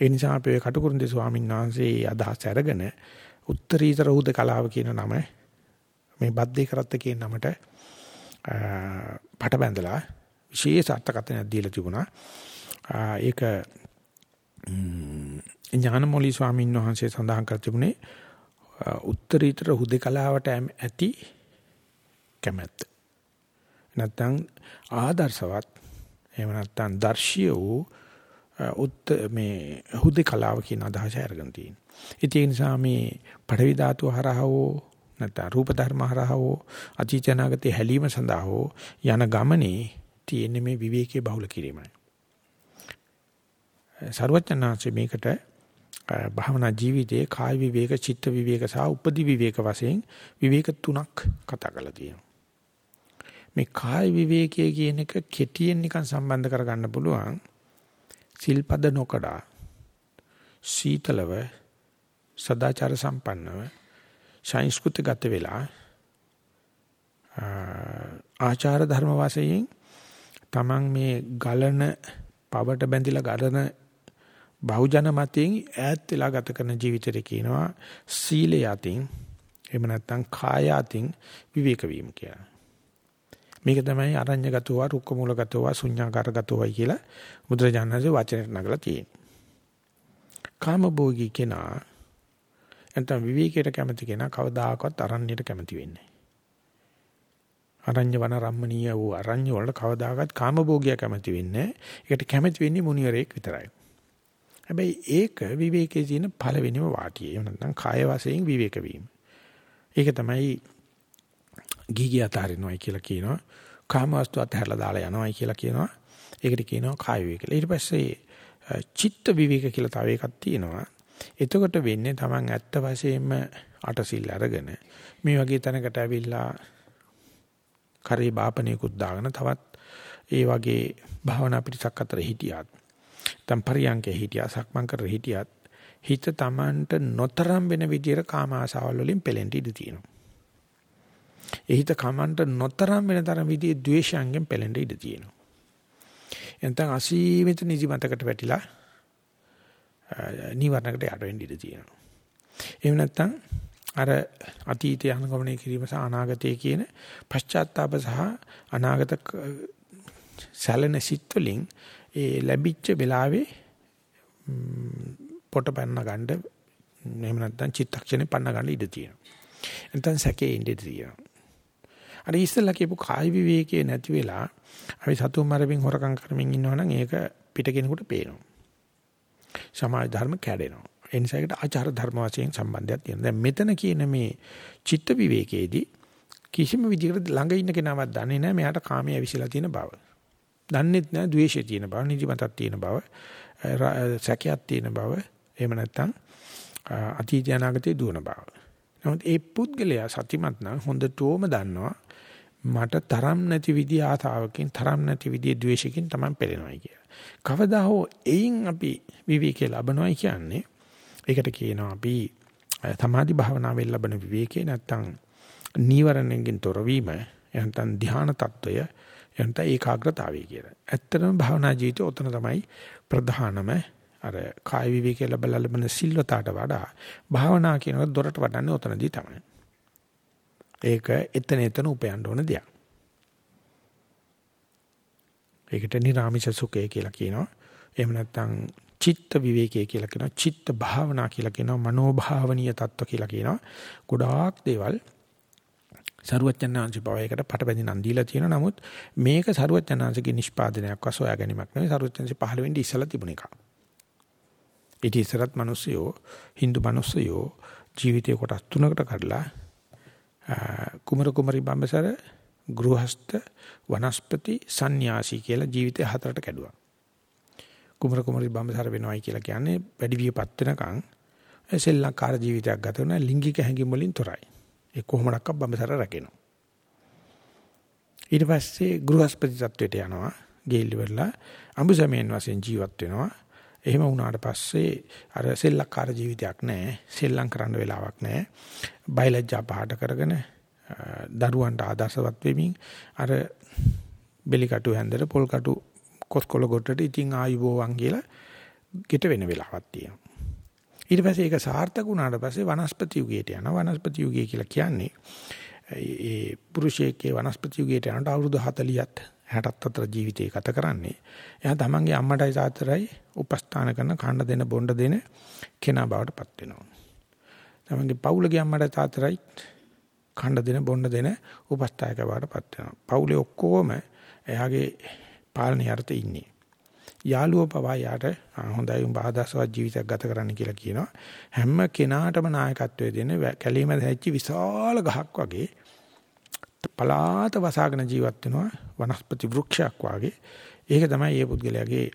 ඒ නිසා අපේ කටුකුරුන්දේ ස්වාමීන් වහන්සේ අදහස් අරගෙන උත්තරීතර උද කලාව කියන නම මේ බද්දේ කරත්ත කියන නමට පට බැඳලා විශේෂ අර්ථකථනයක් දීලා තිබුණා. ඒක ඥානමොලි ස්වාමීන් වහන්සේ සඳහන් කර තිබුණේ උත්තරීතර හුදකලාවට ඇති කැමැත්ත. නැත්නම් ආදර්ශවත් එහෙම නැත්නම් දර්ශීය වූ උත් මේ හුදකලාව කියන අදහස අරගෙන තියෙනවා. ඒ නිසා මේ පඩවි ධාතුව හරහා හෝ නැත්නම් රූප ධර්ම හරහා හෝ අචීචනාගතේ හැලීම සඳහා හෝ යන ගමනේ තියෙන මේ විවේකයේ බහුල කිරීමයි. සරුවචනාංශ මේකට භාවනා ජීවිතයේ කාය විවේක, චිත්ත විවේක සහ උපදි විවේක වශයෙන් විවේක තුනක් කතා කරලා තියෙනවා. මේ කාය විවේකයේ කියන එක කෙටියෙන් නිකන් සම්බන්ධ කරගන්න පුළුවන්. සිල්පද නොකඩා සීතලව සදාචාර සම්පන්නව සංස්කෘතිගත වෙලා ආචාර ධර්ම වශයෙන් තමන් මේ ගලන පවට බැඳිලා ගලන බහුජන මතයෙන් ඈත් වෙලා ගත කරන ජීවිතේ කියනවා සීලය අතින් එහෙම නැත්නම් කාය අතින් විවේක වීම කියලා. මේක තමයි අරඤ්‍යගතව රුක්ක මූලගතව ශුඤ්ඤාකාරගතවයි කියලා බුදුරජාණන්සේ වචනයට නගලා තියෙන්නේ. කාමභෝගී කෙනා නැත්නම් විවේකයට කැමති කෙනා කවදාකවත් අරණ්‍යයට කැමති වෙන්නේ අරඤ්‍ය වන රම්මනීය වූ අරඤ්‍ය වලට කවදාකවත් කාමභෝගිය කැමති වෙන්නේ ඒකට කැමති වෙන්නේ මුනිවරයෙක් විතරයි. හැබැයි ඒක විවේකයේ තියෙන පළවෙනිම වාටිය. එහෙම නැත්නම් කාය වශයෙන් විවේක වීම. ඒක තමයි ගීගිය අතාරිනවයි කියලා කියනවා. කාම වස්තු අතහැරලා දාලා යනවයි කියලා කියනවා. ඒකට කියනවා කාය විවේක කියලා. ඊට පස්සේ චිත්ත විවේක කියලා තව එකක් තියෙනවා. එතකොට වෙන්නේ Taman ඇත්ත වශයෙන්ම අටසිල් අරගෙන මේ වගේ තැනකට ඇවිල්ලා කරේ බාපණේකුත් දාගෙන තවත් ඒ වගේ භාවනා පිටසක් අතර හිටියත් තම් පරියන්කේ හිටියා සක්මන් කර හිටියත් හිත Tamanට නොතරම් වෙන විදියට කාම ආසාවල් වලින් පෙලෙන්න ඉඩ තියෙනවා. ඒ හිත කමන්ට නොතරම් වෙන තරම් විදිහේ ද්වේෂයන්ගෙන් පෙලෙන්න ඉඩ තියෙනවා. එතන අසීමිත නිදිමතකට වැටිලා නිවර්ණකට යට වෙන්න ඉඩ තියෙනවා. එහෙම නැත්නම් අර අතීතය අනුගමනය කිරීම සහ අනාගතය කියන පශ්චාත්තාප සහ අනාගත සැලෙන සිත් වලින් ඒ ලැබිච්ච වෙලාවේ පොට පන්න ගන්න එහෙම නැත්නම් චිත්තක්ෂණේ පන්න ගන්න ඉඩ තියෙනවා. නැත්නම් සැකේ ඉඳ තියෙනවා. අර ඉස්සෙල්ලා කියපු කායි විවේකයේ නැති වෙලා අපි සතුම් මරමින් හොරකම් කරමින් ඉන්නවනම් ඒක පිට කෙනෙකුට පේනවා. සමාජ ධර්ම කැඩෙනවා. ඒ නිසා ඒකට ආචාර ධර්ම වශයෙන් සම්බන්ධයක් තියෙනවා. දැන් මෙතන කියන මේ චිත්ත විවේකයේදී කිසිම විදිහකට ළඟ ඉන්න කෙනාවත් දන්නේ නැහැ මෙයාට කාමයේ ඇවිසලා තියෙන බව. දන්නේත් නැහැ ද්වේෂය තියෙන බව, නිදිමතක් තියෙන බව, සැකයක් තියෙන බව, එහෙම නැත්නම් අතීත අනාගතේ දුවන බව. නමුත් ඒ පුද්ගලයා සතිමත් නම් හොඳටම දන්නවා මට තරම් නැති විදිය ආතාවකින් තරම් නැති විදිය ද්වේෂකින් තමයි පෙළෙනවා කියලා. කවදා හෝ එයින් අපි විවේකී ලබනවා කියන්නේ ඒකට කියනවා අපි සමාධි භාවනාවෙන් ලබන විවේකේ නැත්තම් නීවරණයෙන් තොරවීම එහෙනම් ධ්‍යාන తত্ত্বය එන්ට ඒකාග්‍රතාවය කියලා. ඇත්තටම භවනා ජීවිතය උතන තමයි ප්‍රධානම අර කාය විවේකයේ ලැබලා ලැබෙන සිල්වතට වඩා භාවනා කියනක දොරට වඩන්නේ උතනදී තමයි. ඒක එතන එතන උපයන්න ඕන දෙයක්. ඒකට නිරාමිෂ සුඛය කියලා කියනවා. එහෙම නැත්නම් චිත්ත විවේකයේ කියලා කියනවා. චිත්ත භාවනා කියලා කියනවා. මනෝභාවනීය தত্ত্ব කියලා කියනවා. ගොඩාක් දේවල් සරුවචනාංශ භවයකට පටබැඳි නම් දීලා තියෙනවා. නමුත් මේක සරුවචනාංශගේ නිෂ්පාදනයක් වශයෙන් ගැනීමක් නෙවෙයි. සරුවචනාංශ පහළ වෙන්නේ ඉස්සලා තිබුණ එකක්. ඊට ඉස්සරත් මිනිස්සුયો Hindu මිනිස්සුયો ජීවිතේ කොටස් තුනකට කඩලා කුමර කුමරි බම්බසර ගෘහස්ත වනස්පති සන්‍යාසී කියලා ජීවිතේ හතරට කැඩුවා. කුමර කුමරි බඹසර වෙනවයි කියලා කියන්නේ වැඩි වියපත් වෙනකන් සෙල්ලක්කාර ජීවිතයක් ගත කරන ලිංගික හැඟීම් වලින් තොරයි. ඒ කොහොමඩක්ක බඹසර රැකෙනවා. ඊට පස්සේ ගෘහස්පති තත්වයට යනවා. ගේලි වෙලා අඹසමෙන් වශයෙන් ජීවත් වෙනවා. එහෙම වුණාට පස්සේ අර සෙල්ලක්කාර ජීවිතයක් නැහැ. සෙල්ලම් කරන්න වෙලාවක් නැහැ. බයලජ්ජා පහට කරගෙන දරුවන්ට ආදර්ශවත් වෙමින් අර බෙලිකටු හැන්දර පොල් කටු කොස්කොල ගොඩට ඉතින් ආයුබෝවන් කියලා ගෙට වෙන වෙලාවක් තියෙනවා. ඊට පස්සේ ඒක සාර්ථක වුණාට පස්සේ වනස්පති යුගයට යනවා. වනස්පති යුගය කියලා කියන්නේ ඒ පුරුෂයෙක්ගේ වනස්පති යුගයට යනට අවුරුදු 40ත් 60ත් අතර ජීවිතේ ගත කරන්නේ. එයා තමන්ගේ අම්මටයි තාත්තටයි උපස්ථාන කරන කන්න දෙන බොණ්ඩ දෙන කෙනා බවට පත් වෙනවා. තමන්ගේ පවුලගේ අම්මටයි තාත්තටයි කන්න දෙන බොණ්ඩ දෙන උපස්ථායක බවට පත් වෙනවා. පවුලේ ඔක්කොම එයාගේ පාලනය යටතේ ඉන්නේ. යාළුවෝ පවා යාට හොඳයි උඹ ආදර්ශවත් ජීවිතයක් ගත කරන්න කියලා කියනවා. හැම කෙනාටම නායකත්වයේ දෙන කැලීම දැච්ච විශාල ගහක් වගේ පලාත වසාගෙන ජීවත් වෙනවා වනස්පති වෘක්ෂයක් වගේ. ඒක තමයි මේ පුද්ගලයාගේ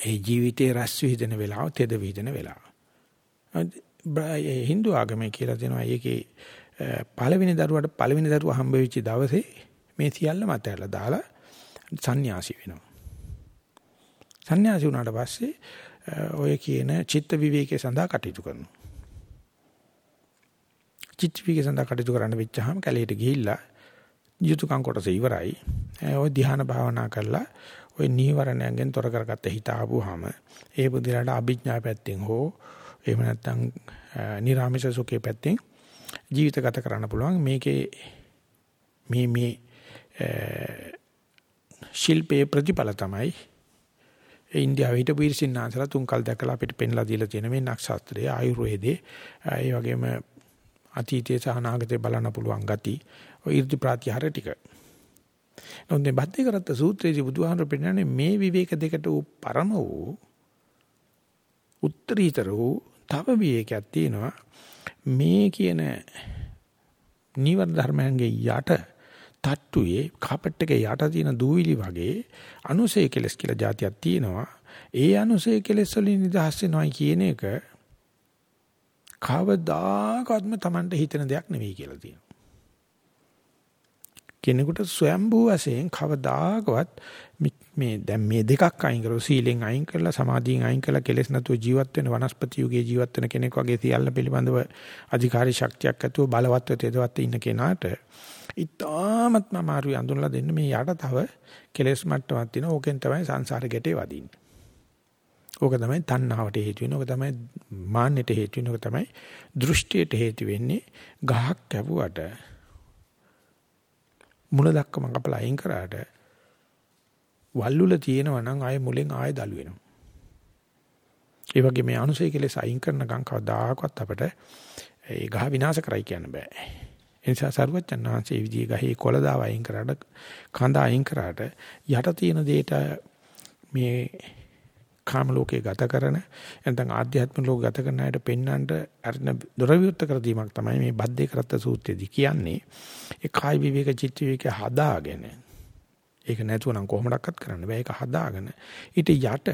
ඒ ජීවිතේ රැස් විහිදෙන වෙලාව, තෙද විහිදෙන වෙලාව. හින්දු ආගමේ කියලා දෙනවා ඒකේ පළවෙනි දරුවට පළවෙනි දරුවා හම්බ වෙච්ච දවසේ මේ සියල්ල මතහැරලා දාලා සන්‍යාසි වෙනවා. සන්‍යාසි වුණාට පස්සේ ඔය කියන චිත්ත විවේකයේ සඳහා කටයුතු කරනවා. චිත්ත විවේකයේ සඳහා කටයුතු කරන්න වෙච්චාම කැලේට ගිහිල්ලා යුතුයකම් කොටස ඉවරයි. ඔය ධ්‍යාන භාවනා කරලා ඔය නීවරණයෙන් තොර කරගත්ත හිත ආවුවාම ඒ බුද්ධිලාට අභිඥා පැත්තෙන් හෝ එහෙම නැත්නම් නිර්ාමිෂ සුඛේ පැත්තෙන් ජීවිත ගත කරන්න පුළුවන් මේකේ මේ මේ ශිල්පයේ ප්‍රතිඵල තමයි ඒ ඉන්දියාවේ හිටපු ඉරිසින්නාන්සලා තුන් කල් දැකලා අපිට පෙන්ලා දීලා තියෙන මේ නක්ෂත්‍රය ආයුර්වේදේ. ඒ වගේම අතීතයේ සහ අනාගතේ බලන්න පුළුවන් ගති. ඔය 이르දි ප්‍රාතිහාර ටික. නෝන්නේ බද්දේ කරත්ත සූත්‍රයේදී බුදුහාමර පෙන්නන්නේ මේ විවේක දෙකට වූ පරම වූ උත්තරීතර වූ තව විවේකයක් තියෙනවා. මේ කියන නිවර්ණ ධර්මයන්ගේ යට තට්ටුවේ කාපට් එකේ යට තියෙන දූවිලි වගේ අනුසය කෙලස් කියලා જાතියක් තියෙනවා. ඒ අනුසය කෙලස් වලින් නිදහස් වෙනවයි කියන එක කවදාකවත්ම Tamanට හිතෙන දෙයක් නෙවෙයි කියලා තියෙනවා. කෙනෙකුට ස්වයම්භූ වශයෙන් කවදාකවත් මේ දැන් මේ දෙකක් අයින් කරලා සීලෙන් අයින් කරලා සමාධියෙන් අයින් කරලා කෙලෙස් නැතුව ජීවත් වෙන වනස්පති යුගයේ ජීවත් වෙන කෙනෙක් වගේ සියල්ල පිළිබඳව අධිකාරී ශක්තියක් ඇතුව බලවත්ව තෙදවත් ඉන්න කෙනාට ඉතාමත්ම අමාරුයි අඳුනලා දෙන්න මේ යට තව කෙලෙස් මට්ටමක් තියෙනවා ඕකෙන් තමයි සංසාරේ ගැටේ වදින්නේ. ඕක තමයි තණ්හාවට හේතු වෙන්නේ. ඕක තමයි මාන්නයට හේතු වෙන්නේ. ඕක තමයි දෘෂ්ටියට හේතු වෙන්නේ. ගහක් කැපුවට මුල දක්කම කපලා අයින් කරාට වල්ලුල තියෙනවා නම් ආයේ මුලෙන් ආයේ දළු වෙනවා. ඒ වගේ මේ අනුසය කෙලෙස අයින් කරනකම් කවදාකවත් අපිට ඒ ගහ විනාශ කරයි කියන්න බෑ. ඒ නිසා සරුවච්චන් වහන්සේ විදිහේ ගහේ කොළදාව අයින් කරාට කඳ අයින් කරාට යට තියෙන දෙයට මේ කාම ලෝකේ ගත කරන නැත්නම් ආධ්‍යාත්මික ලෝක ගත කරන අයට පෙන්වන්නට අරින දොර විවෘත කර දීමක් තමයි මේ බද්දේ කරත්ත සූත්‍රයේදී කියන්නේ. ඒ කායි විවේක චිත්ත විවේක හදාගෙන ඒක නැතුව නම් කොහොමඩක්වත් කරන්න බෑ. ඒක හදාගෙන ඊට යට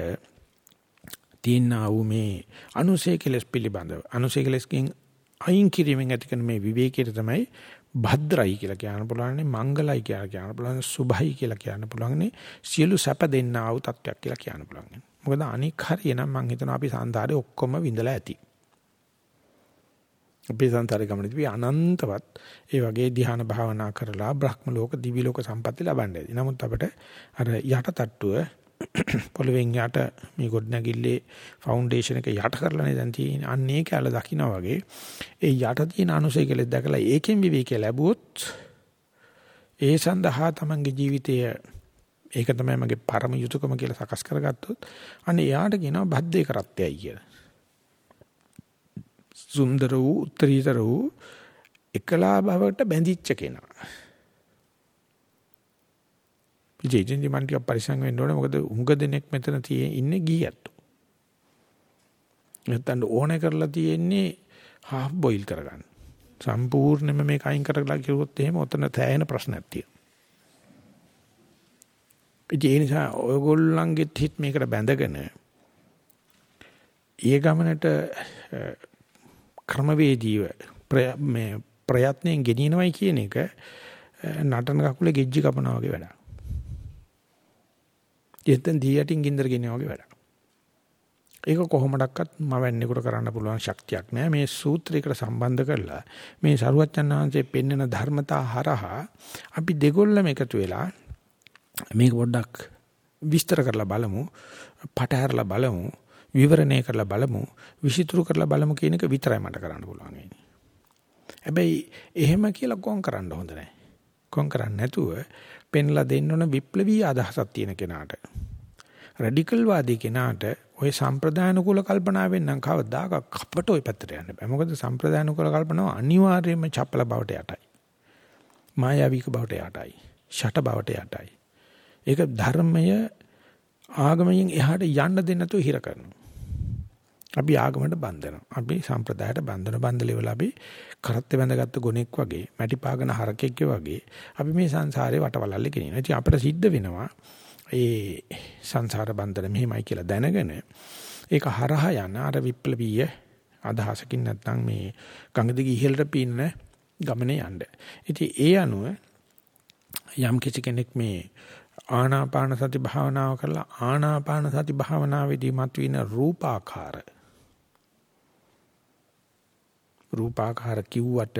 තියෙනා වූ මේ අනුසය කෙලස් පිළිබඳව අනුසය කෙලස්කින් අයින් කිරීමෙන් ඇති කරන මේ විවේකයට තමයි භද්‍රයි කියලා කියන්න පුළුවන්නේ මංගලයි කියලා කියන්න පුළුවන් සුභයි කියලා කියන්න පුළුවන්නේ සියලු සැප දෙන්නා වූ තත්වයක් කියලා කියන්න පුළුවන්. මොකද අනික් හරිය නම් මම හිතනවා අපි සංසාරේ ඔක්කොම විඳලා ඇති. අපි සංසාරේ ගමනේදී අනන්තවත් ඒ වගේ ධ්‍යාන භාවනා කරලා බ්‍රහ්ම ලෝක දිවි ලෝක සම්පatti ලබන්නේ. නමුත් අපිට අර යට තට්ටුව පොළවෙන් යට මේ ගොඩනැගිල්ලේ ෆවුන්ඩේෂන් එක යට කරලානේ දැන් තියෙන්නේ. අන්න ඒක ඇල දකින්න වගේ ඒ යට තියෙන අනුසය කියලා දැකලා ඒකෙන් විවේකී ලැබුවොත් ඒ සඳහා තමන්ගේ ජීවිතය ඒක තමයි මගේ පරම යුතුයකම කියලා සකස් කරගත්තොත් අන්න එයාට කියනවා බද්දේ කරත්තයයි කියලා. සුන්දර වූ උත්තරීතර වූ එකලා භවකට බැඳිච්ච කෙනා. ජීජින්දි මන් ටික පරිසං වෙන්න ඕනේ මොකද උඟ දෙනෙක් මෙතන තියෙ ඉන්නේ ගියත්. නැත්තම් ඕනේ කරලා තියෙන්නේ half boil කරගන්න. සම්පූර්ණයෙන්ම මේක අයින් කරලා කිව්වොත් එහෙම ඔතන තෑයෙන ප්‍රශ්නයක් තියෙනවා. ඒ නිසා ඔයගොල්ලන්ගෙත් හිත මේකට බැඳගෙන ඊය ගමනට ක්‍රමවේදීව මේ ප්‍රයත්නයෙන් ගෙනියනවයි කියන එක නටන කකුලේ ගෙජ්ජි කපනවා වගේ වැඩක්. එතෙන් දී යටින් ගින්දර ගෙනියනවා වගේ වැඩක්. ඒක කොහොමඩක්වත් මවන්නේකට කරන්න පුළුවන් ශක්තියක් නෑ මේ සූත්‍රයකට සම්බන්ධ කරලා මේ සරුවච්චන් වහන්සේ පෙන්වන ධර්මතා හරහා අපි දෙගොල්ලම එකතු වෙලා මේක පොඩ්ඩක් විස්තර කරලා බලමු, පටහැරලා බලමු, විවරණය කරලා බලමු, විසිතුරු කරලා බලමු කියන එක විතරයි මට කරන්න පුළුවන් වෙන්නේ. හැබැයි එහෙම කියලා කොන් කරන්න හොඳ නැහැ. කොන් කරන්නේ නැතුව පෙන්ලා දෙන්න ඕන විප්ලවීය අදහසක් තියෙන කෙනාට. රැඩිකල් වාදී කෙනාට ওই සම්ප්‍රදාන කුල කල්පනාවෙන් නම් කවදාක කපට ওই පැත්තට යන්න බෑ. මොකද සම්ප්‍රදාන කුල කල්පනාව අනිවාර්යයෙන්ම චපල බවට යටයි. මායාවික බවට යටයි. ෂට බවට යටයි. ඒක ධර්මය ආගමයෙන් එහාට යන්න දෙන්නේ නැතුව හිර කරනවා. අපි ආගමකට බන්ධනවා. අපි සම්ප්‍රදායට බන්ධන බන්ධලෙවල අපි කරත්තේ බැඳගත්තු ගොනෙක් වගේ, මැටි පාගන හරකෙක් වගේ අපි මේ සංසාරේ වටවලල්ලේ ගෙනියනවා. ඉතින් අපිට සිද්ධ වෙනවා ඒ සංසාර බන්ධන මෙහෙමයි කියලා දැනගෙන ඒක හරහා යන අර විප්ලවීය අදහසකින් නැත්නම් මේ ගඟ දිගේ ඉහළට පින්න ගමනේ යන්න. ඉතින් ඒ අනුව යම් කිසි කෙනෙක් මේ ආනාපාන සති භාවනාව කරලා ආනාපාන සති භාවනාවේදී මතුවෙන රූපාකාර රූපාකාර කිව්වට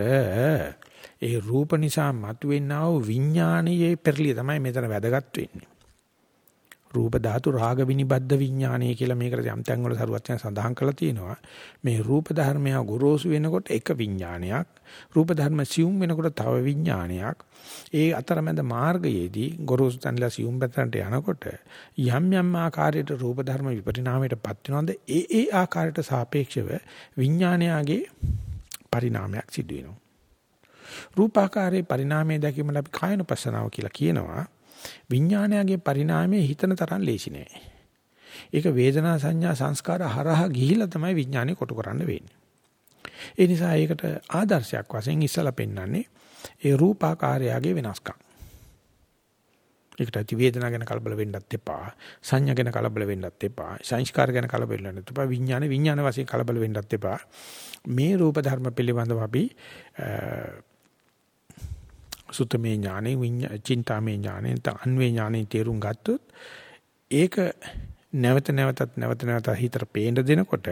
ඒ රූප නිසා මතුවෙනා වූ විඥානයේ පෙරලිය තමයි මෙතන වැදගත් වෙන්නේ රූප ධාතු රාග විනිබද්ධ විඥානය කියලා මේකට යම් තැන් වල සරුවත්යන් සඳහන් කරලා තියෙනවා. මේ රූප ධර්මය ගොරෝසු වෙනකොට එක විඥානයක්, රූප ධර්ම සියුම් වෙනකොට තව විඥානයක්. ඒ අතරමැද මාර්ගයේදී ගොරෝසු තැන්ලා සියුම් පැත්තට යනකොට යම් යම් ආකාරයට රූප ධර්ම විපරිණාමයටපත් වෙනවද ඒ ඒ ආකාරයට සාපේක්ෂව විඥානයගේ පරිණාමයක් සිදු වෙනවා. රූපාකාරයේ පරිණාමය දැකීමල අපි කායනුපස්සනාව කියලා කියනවා. විඥානයගේ පරිණාමය හිතන තරම් ලේසි නෑ. ඒක වේදනා සංඥා සංස්කාර හරහා ගිහිලා තමයි විඥානේ කොටු කරන්න වෙන්නේ. ඒ නිසා ඒකට ආදර්ශයක් වශයෙන් ඉස්සලා පෙන්වන්නේ ඒ රූපාකාරයගේ වෙනස්කම්. ඒකට ඇති වේදනාව ගැන කලබල වෙන්නත් එපා. සංඥා ගැන කලබල වෙන්නත් එපා. සංස්කාර ගැන කලබල වෙන්නත් එපා. විඥාන විඥාන වශයෙන් කලබල වෙන්නත් එපා. මේ රූප ධර්ම පිළිබඳව අපි සුතමේ ඥානෙ චින්තාමේ ඥානෙ නැත්නම් අන්වේ ඥානෙ තේරුම් ගත්තොත් ඒක නැවත නැවතත් නැවත නැවතත් හිතට පේන්න දෙනකොට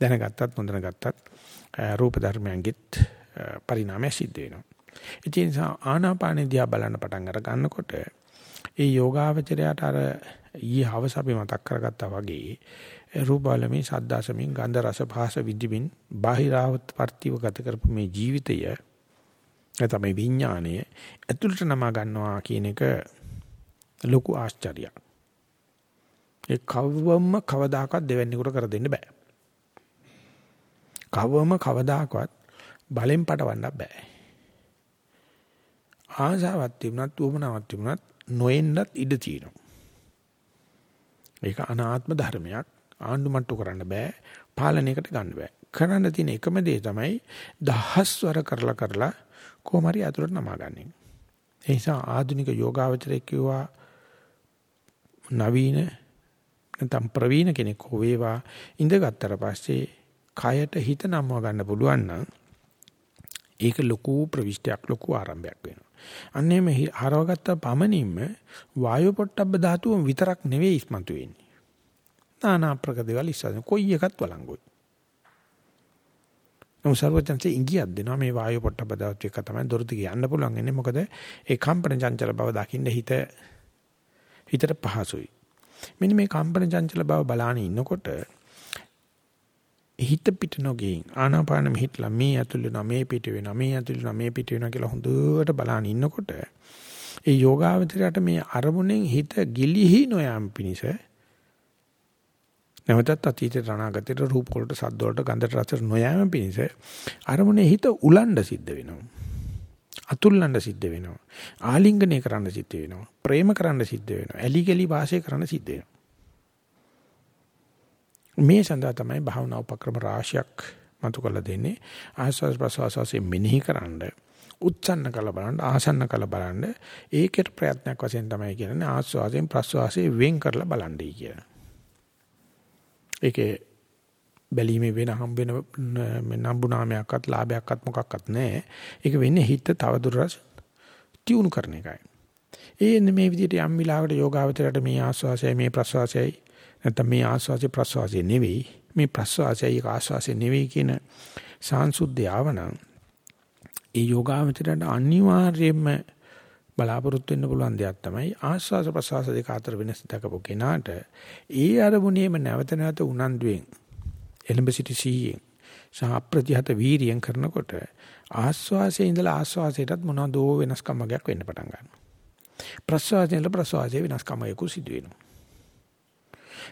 දැනගත්තත් නොදැනගත්තත් රූප ධර්මයන්ගෙත් පරිණාමය සිද්ධ වෙනවා. ඒ නිසා ආනාපානෙ දිහා බලන්න පටන් අර ගන්නකොට ඒ යෝගාවචරයට අර ඊයේ හවස අපි මතක් කරගත්තා වගේ රූප බලමින් සද්දාසමින් ගන්ධ රස පහස විඳිමින් බාහිරාවත් පර්තිව ගත කරපු මේ ජීවිතය නැත්නම් මේ විඥාණය ඇතුළට නම ගන්නවා කියන එක ලොකු ආශ්චර්යයක්. ඒ කවවම කවදාකවත් දෙවන්නේකට කර දෙන්න බෑ. කවවම කවදාකවත් බලෙන් පටවන්න බෑ. ආසාවක් තිබුණත් උවමනාවක් තිබුණත් නොඑන්නත් ඉඩ තියෙනවා. ඒක අනාත්ම ධර්මයක්. ආණ්ඩුමට්ටු කරන්න බෑ. පාලනයකට ගන්න බෑ. කරන්න තියෙන එකම දේ තමයි දහස්වර කරලා කරලා කොහොම හරි අතුරට නමා ගන්න. ඒ නිසා ආධුනික යෝගාවචරයේ කිව්වා නවීන නැත්නම් ප්‍රවීණ කෙනෙක් හෝ වේවා ඉඳගත්තර පස්සේ කයට හිත නම්ව ගන්න පුළුවන් නම් ඒක ලොකු ප්‍රවිෂ්ටයක් ලොකු ආරම්භයක් වෙනවා. අන්න එහෙම හරවගත්ත පමණින්ම වායු පොට්ටබ්බ ධාතුව විතරක් නෙවෙයි ඉස්මතු වෙන්නේ. নানা ප්‍රක දේවල් ඉස්සන කොයි එකත් වළංගුයි. නමුත් සර්වඥන්සේ ඉංගියක් දෙනවා මේ වායු පොට්ටබ්බ ධාතුව එක තමයි දොරටු කියන්න පුළුවන් ඉන්නේ මොකද ඒ කම්පන චංචල බව දකින්න හිත හිතට පහසුයි. මෙන්න මේ කම්පන චංචල බව බලාන ඉන්නකොට හිත පිට නොගෙයින් ආනාපාන මෙහිట్లా මේ ඇතුල් වෙනවා මේ පිට වෙනවා මේ ඇතුල් වෙනවා මේ පිට වෙනවා කියලා හොඳට බලන ඉන්නකොට ඒ යෝගාවචරයට මේ අරමුණෙන් හිත ගිලිහි නොයම් පිනිස නැවතත් අතීතේ අනාගතේ රූප වලට සද්ද වලට ගන්ධ රස නොයෑම පිනිස අරමුණේ හිත උලන්න සිද්ධ වෙනවා. අතුල්ලන්න සිද්ධ වෙනවා. ආලිංගනය කරන්න සිද්ධ වෙනවා. ප්‍රේම කරන්න සිද්ධ වෙනවා. ඇලි ගලි වාසය කරන්න සිද්ධ වෙනවා. මේ සඳහා තමයි භාවනා උපක්‍රම රාශියක් මතු කරලා දෙන්නේ ආස්වාද ප්‍රසවාසයෙන් මෙනෙහි කරන්න උච්චන්න කළ බලන්න ආසන්න කළ බලන්න ඒකේ ප්‍රයත්නයක් වශයෙන් තමයි කියන්නේ ආස්වාදයෙන් ප්‍රසවාසයෙන් වෙන් කරලා බලන්නයි කියන. ඒකේ බැලීමේ වෙන හම් වෙන නම්බු නාමයක්වත් ලාභයක්වත් මොකක්වත් නැහැ. ඒක වෙන්නේ හිත තවදුරටත් ටියුන් කරන එකයි. ඒ මේ විදිහට යම් විලාකට යෝගාවචරයට මේ ආස්වාසයයි මේ ප්‍රසවාසයයි නැත්නම් මේ ආස්වාසිය ප්‍රසවාසය නෙවෙයි. මේ ප්‍රසවාසයයි ආස්වාසිය නෙවෙයි කියන සාංශුද්ධය ආවනම් ඒ යෝගාවචරයට අනිවාර්යයෙන්ම බලාපොරොත්තු වෙන්න පුළුවන් දෙයක් තමයි ආස්වාස ප්‍රසවාස දෙක අතර වෙනස දක්වපු කෙනාට ඒ අරමුණේම නැවත නැවත උනන්දුවෙන් එලඹ සිටි සීයෙන් සහ අප්‍රතිහත වීරියෙන් කරනකොට ආස්වාසයේ ඉඳලා ආස්වාසයටත් මොනවදෝ වෙනස්කම් වර්ගයක් වෙන්න පටන් ගන්නවා. ප්‍රසවාසයේ ඉඳලා ප්‍රසවාසයේ වෙනස්කම් වර්ගයක් සිදු වෙනවා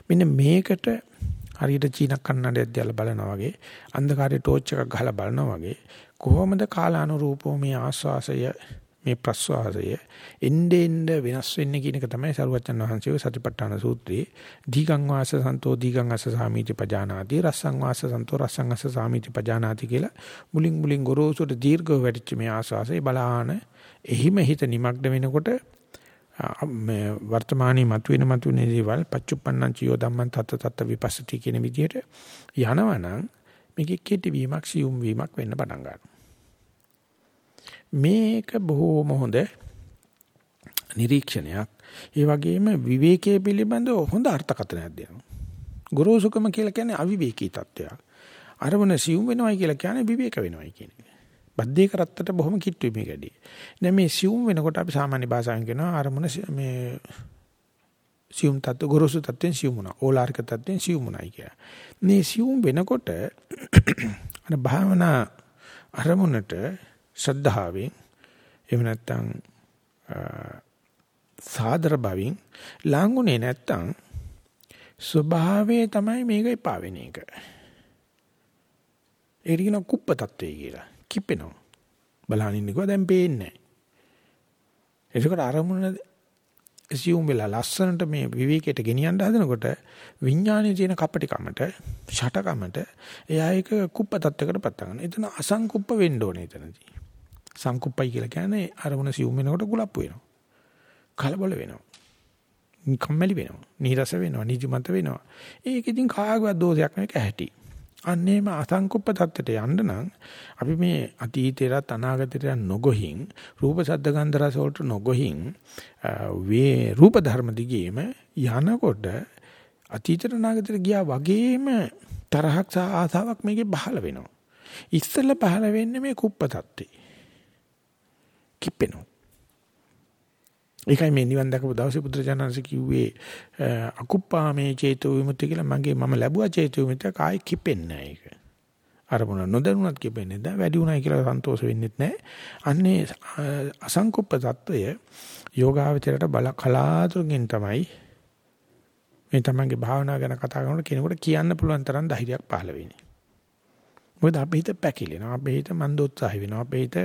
මෙන්න මේකට හරියට චීන කන්නඩයක් දාලා බලනවා වගේ අන්ධකාරයේ ටෝච් එකක් ගහලා බලනවා වගේ කොහොමද කාලානුරූපව මේ ආස්වාසය මේ ප්‍රස්වාසය එnde end වෙනස් වෙන්නේ කියන එක තමයි සරුවචන් වහන්සේගේ සතිපට්ඨාන සූත්‍රයේ. දීගං වාස සන්තෝ දීගං අස්ස සාමීති පජානාති රස්සං වාස සන්තෝ රස්සං අස්ස සාමීති පජානාති කියලා මුලින් මුලින් ගොරෝසුට දීර්ඝව වැඩිච්ච මේ ආස්වාසය බලාන එහිම හිත නිමග්න වෙනකොට මේ වර්තමානයේ මතුවෙන මතුවෙන දේවල් පච්චුප්පන්නං චියෝ ධම්මං තත්ත තත්ත විපස්සති කියන විදිහට යනවනම් මේකේ කෙටි වීමක් සියුම් වීමක් වෙන්න පටන් ගන්නවා. මේක බොහෝම හොඳ නිරීක්ෂණයක්. ඒ වගේම විවේකයේ පිළිබඳව හොඳ අර්ථකථනයක් දෙනවා. ගුරුසුකම කියලා කියන්නේ අවිවේකී තත්වයක්. අරමුණ සියුම් වෙනවයි කියලා කියන්නේ විවේක වෙනවයි කියන එක. බද්දේ කරත්තට බොහොම කිට්ටුයි මේ ගැඩි. දැන් මේ සියුම් වෙනකොට අපි සාමාන්‍ය භාෂාවෙන් කියනවා අරමුණ මේ සියුම් තත්ත්ව ගොරෝසු තත්ත්වෙන් සියුම් වුණා. ඕලාරික තත්ත්වෙන් සියුම් වුණායි කියලා. මේ සියුම් වෙනකොට අර භාවනා අරමුණට ශ්‍රද්ධාවෙන් එහෙම නැත්නම් සාදර බවින් ලාංගුනේ නැත්තම් ස්වභාවයේ තමයි මේක එපා වෙන එක. ඒක කියන කුප්ප තත්ත්වය කියලා. කිපෙනවා. බලහන් ඉන්නකෝ දැන් පේන්නේ නැහැ. ඒකට අරමුණ assume වෙලා ලස්සනට මේ විවේකයට ගෙනියන්න හදනකොට විඥානයේ තියෙන කපටිකමට ෂටකමට එයා ඒක කුප්ප තත්ත්වයකට පත් ගන්නවා. එතන අසංකුප්ප වෙන්න ඕනේ එතනදී. සංකුප්පයි කියලා කියන්නේ අරමුණ සිවුම් වෙනකොට කුලප්පු වෙනවා. කලබල වෙනවා. කම්මැලි වෙනවා. නීරස වෙනවා. නිදිමත වෙනවා. ඒක ඉතින් කාගවත් දෝෂයක් නෙවෙයි ඇහැටි. අන්නේම අසංකුප්ප தත්ත්වයට යන්න නම් අපි මේ අතීතේට අනාගතේට නොගොහින් රූප සද්ද ගන්ධ රස වලට නොගොහින් වේ රූප ධර්ම දිගේම යනකොට අතීතේට අනාගතේට ගියා වගේම තරහක් සහ ආසාවක් මේකේ පහළ වෙනවා. ඉස්සෙල්ලා පහළ වෙන්නේ මේ කුප්ප தත්ත්වේ. කිප්පෙනවා. ඒකයි මේ නිවන් දැකපු දවසේ බුදුරජාණන්සේ කිව්වේ අකුප්පාමේ චේතෝ විමුක්ති කියලා මගේ මම ලැබුවා චේතෝ විමුක්තිය කායි කිපෙන්නේ නැහැ ඒක. අරමුණ නොදැනුණත් කිපෙන්නේ නැහැ වැඩි උනායි කියලා සන්තෝෂ වෙන්නෙත් නැහැ. අන්නේ අසංකුප්ප தত্ত্বය යෝගාවචරයට බල කලාතුරකින් තමයි මේ තමන්ගේ භාවනා ගැන කතා කරනකොට කෙනෙකුට කියන්න පුළුවන් තරම් ධෛර්යයක් පහළ වෙන්නේ. මොකද අපේ හිත පැකිලෙනවා. අපේ හිත මන්දෝත්සාහී වෙනවා. අපේ හිත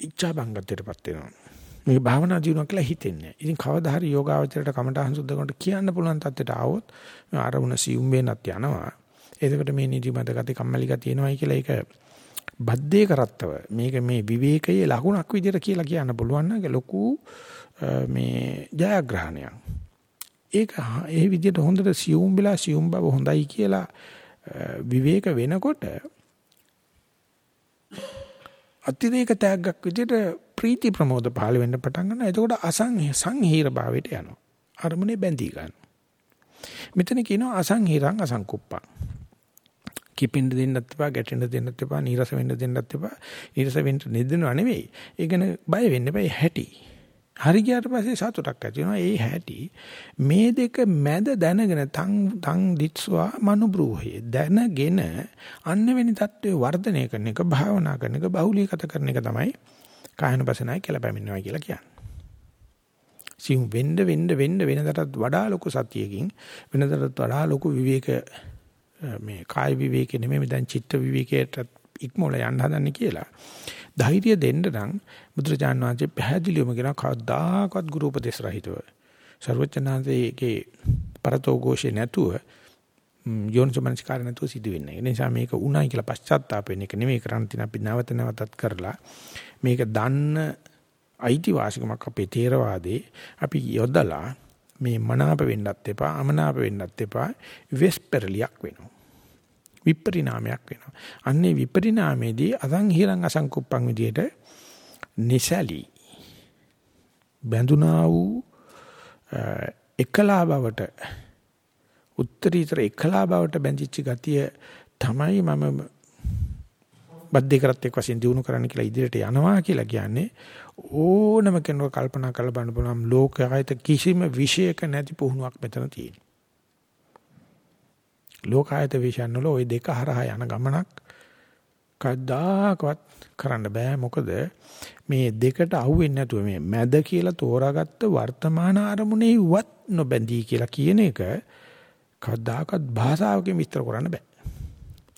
ඉච්ඡා බංගත්වයටපත් වෙනවා. මේ භාවනා ජීවන කියලා හිතෙන්නේ. ඉතින් කවදා හරි යෝගාවචරයට කමටහන් සුද්ධ කරනකොට කියන්න පුළුවන් තත්ත්වයට ආවොත් මේ අරමුණ සියුම් වෙනත් යනවා. එතකොට මේ නිදිමත ගති කම්මැලි ගති එනවයි කියලා ඒක බද්දේ කරත්තව මේක මේ විවේකයේ ලකුණක් විදිහට කියලා කියන්න පුළුවන් නම් ලොකු මේ ජයග්‍රහණයක්. ඒක ඒ විදිහට හොඳට සියුම් වෙලා සියුම් බව හොඳයි කියලා විවේක වෙනකොට අතිරේක තෑග්ගක් විදිහට ප්‍රීති ප්‍රමෝද පහළ වෙන්න පටන් ගන්නවා. එතකොට අසංහිර භාවයට යනවා. අරමුණේ බැඳී ගන්නවා. මෙතන කියනවා අසංහිරං අසංකුප්පං. කිපෙන්න දෙන්නත් එපා, ගැටෙන්න දෙන්නත් එපා, නීරස වෙන්න දෙන්නත් එපා. නීරස වෙන්න නෙදෙනව නෙවෙයි. ඒ කියන්නේ බය වෙන්න එපා. හැටි. හරි ගියාට පස්සේ සතුටක් ඇති වෙනවා. ඒ හැටි මේ දෙක මැද දැනගෙන තං තං දිත්ස්වා මනුබ්‍රූහේ දැනගෙන අන්න වෙනි தત્ත්වයේ වර්ධනය කරන එක භාවනා කරන එක බහුලීගත කරන එක තමයි කායනුපසනයි කියලා පැමිණෙනවා කියලා කියන්නේ. සිහුම් වෙන්න වෙන්න වෙන්න වෙනදටත් වඩා ලොකු සතියකින් වෙනදටත් වඩා ලොකු විවේක මේ කාය විවේකේ නෙමෙයි දැන් චිත්ත විවේකයට ඉක්මොල යන්න හදන්නේ කියලා. ධෛර්යය දෙන්න නම් බුදුරජාන් වහන්සේ පැහැදිලිවම කියන කවදාකවත් ගුරු උපදේශ රහිතව. ਸਰවචනාන්තයේගේ පරතෝഘോഷේ නැතුව යෝනිසමනස්කාර නැතුව සිදු වෙන්නේ. ඒ නිසා මේක උණයි කියලා පශ්චාත්තාප වෙන එක නෙමෙයි කරන්න තියෙන අපි නැවත නැවතත් කරලා මේක දන්න අයිතිවාසිකමක් අපේ තේරවාදේ අපි යොදලා මේ මනාප වෙන්නත් එපා අමනාප වෙන්නත් එපා වෙස්පරලියක් වෙනවා. විපරිණාමයක් වෙනවා. අන්නේ විපරිණාමයේදී අසංහිරං අසංකුප්පං විදියට නිසලි බැඳුනා වූ එකලා බවට උත්තරීතර එකලා බවට බැඳිච්ච ගතිය තමයි මම බද්ධේ කරත් එක් වශයෙන් දිනු කරන්න කියලා ඉදිරියට යනවා කියලා කියන්නේ ඕනම කෙනෙකුට කල්පනා කරලා බලන්න පුළුවන් ලෝකයයිත කිසිම විශේෂක නැති පුහුණුවක් මෙතන තියෙනවා. ලෝකායත විශ්යන් වල ওই දෙක හරහා යන ගමනක් කද්දාකවත් කරන්න බෑ මොකද මේ දෙකට අහුවෙන්නේ නැතුව මේ මැද කියලා තෝරාගත්ත වර්තමාන අරමුණේ වත් නොබැඳී කියලා කියන එක කද්දාකවත් භාෂාවකින් විස්තර කරන්න බෑ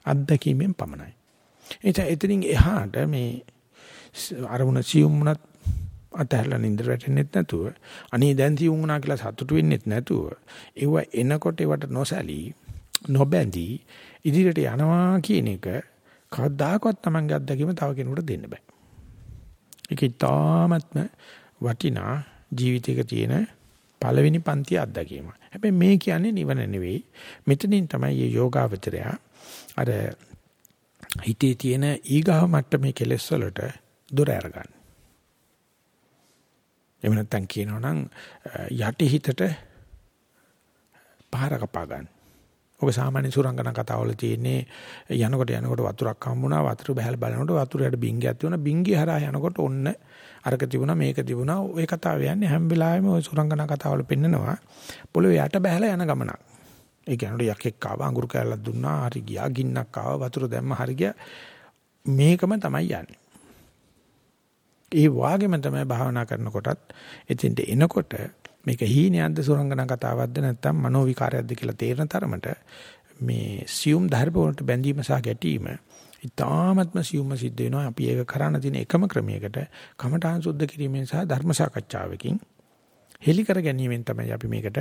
අත්දැකීමෙන් පමණයි එතන එතනින් එහාට මේ අරමුණ සියුම්ුණත් අතහැරලා නින්දර වැටෙන්නෙත් නැතුව අනේ දැන් සියුම් වුණා කියලා සතුටු වෙන්නෙත් නැතුව ඒව එනකොට ඒවට නොසැලී නොබැඳී ඉදිරියට යනවා කියන එක කවදාකවත් Tamange අත්දැකීම තව කෙනෙකුට දෙන්න බෑ. ඒක ඉතාමත්ම වටිනා ජීවිතයක තියෙන පළවෙනි පන්ති අත්දැකීම. හැබැයි මේ කියන්නේ නිවන නෙවෙයි. මෙතනින් තමයි මේ යෝගාවචරය අර හිතේ තියෙන ඊගාව මට්ටමේ කෙලෙස් වලට දොර අරගන්න. එහෙම නැත්නම් කියනවා නම් යටි හිතට පහර කපා ගන්න. ඔක සාමාන්‍ය සුරංගනා කතාවල තියෙන්නේ යනකොට යනකොට වතුරක් හම්බුණා වතුර බහැල බලනකොට වතුරයට බින්ගයක් තිබුණා බින්ගිය හරහා යනකොට ඔන්න අරක තිබුණා මේක තිබුණා ওই කතාව යන්නේ හැම වෙලාවෙම ওই සුරංගනා කතාවල පෙන්නනවා පොළොවේ යට බහැලා යන ගමනක් ඒ කියන්නේ යකෙක් ආව අඟුරු කෑල්ලක් දුන්නා හරි ගියා ගින්නක් ආව වතුර දැම්ම හරි ගියා මේකම තමයි යන්නේ ඒ වාගේම තමයි භාවනා කරනකොටත් එතෙන්ට එනකොට මේක හීනයක්ද සුරංගනා කතාවක්ද නැත්නම් මනෝ විකාරයක්ද කියලා තේරෙන තරමට මේ සියුම් ධර්ම වලට බැඳීම සහ ගැටීම ඉතාමත්ම සියුම්ම සිද්ධ වෙනවා අපි ඒක කරන්න තියෙන එකම ක්‍රමයකට කමඨාන් සුද්ධ කිරීමෙන් සහ ධර්ම සාකච්ඡාවකින් හෙලි කර ගැනීමෙන් තමයි අපි මේකට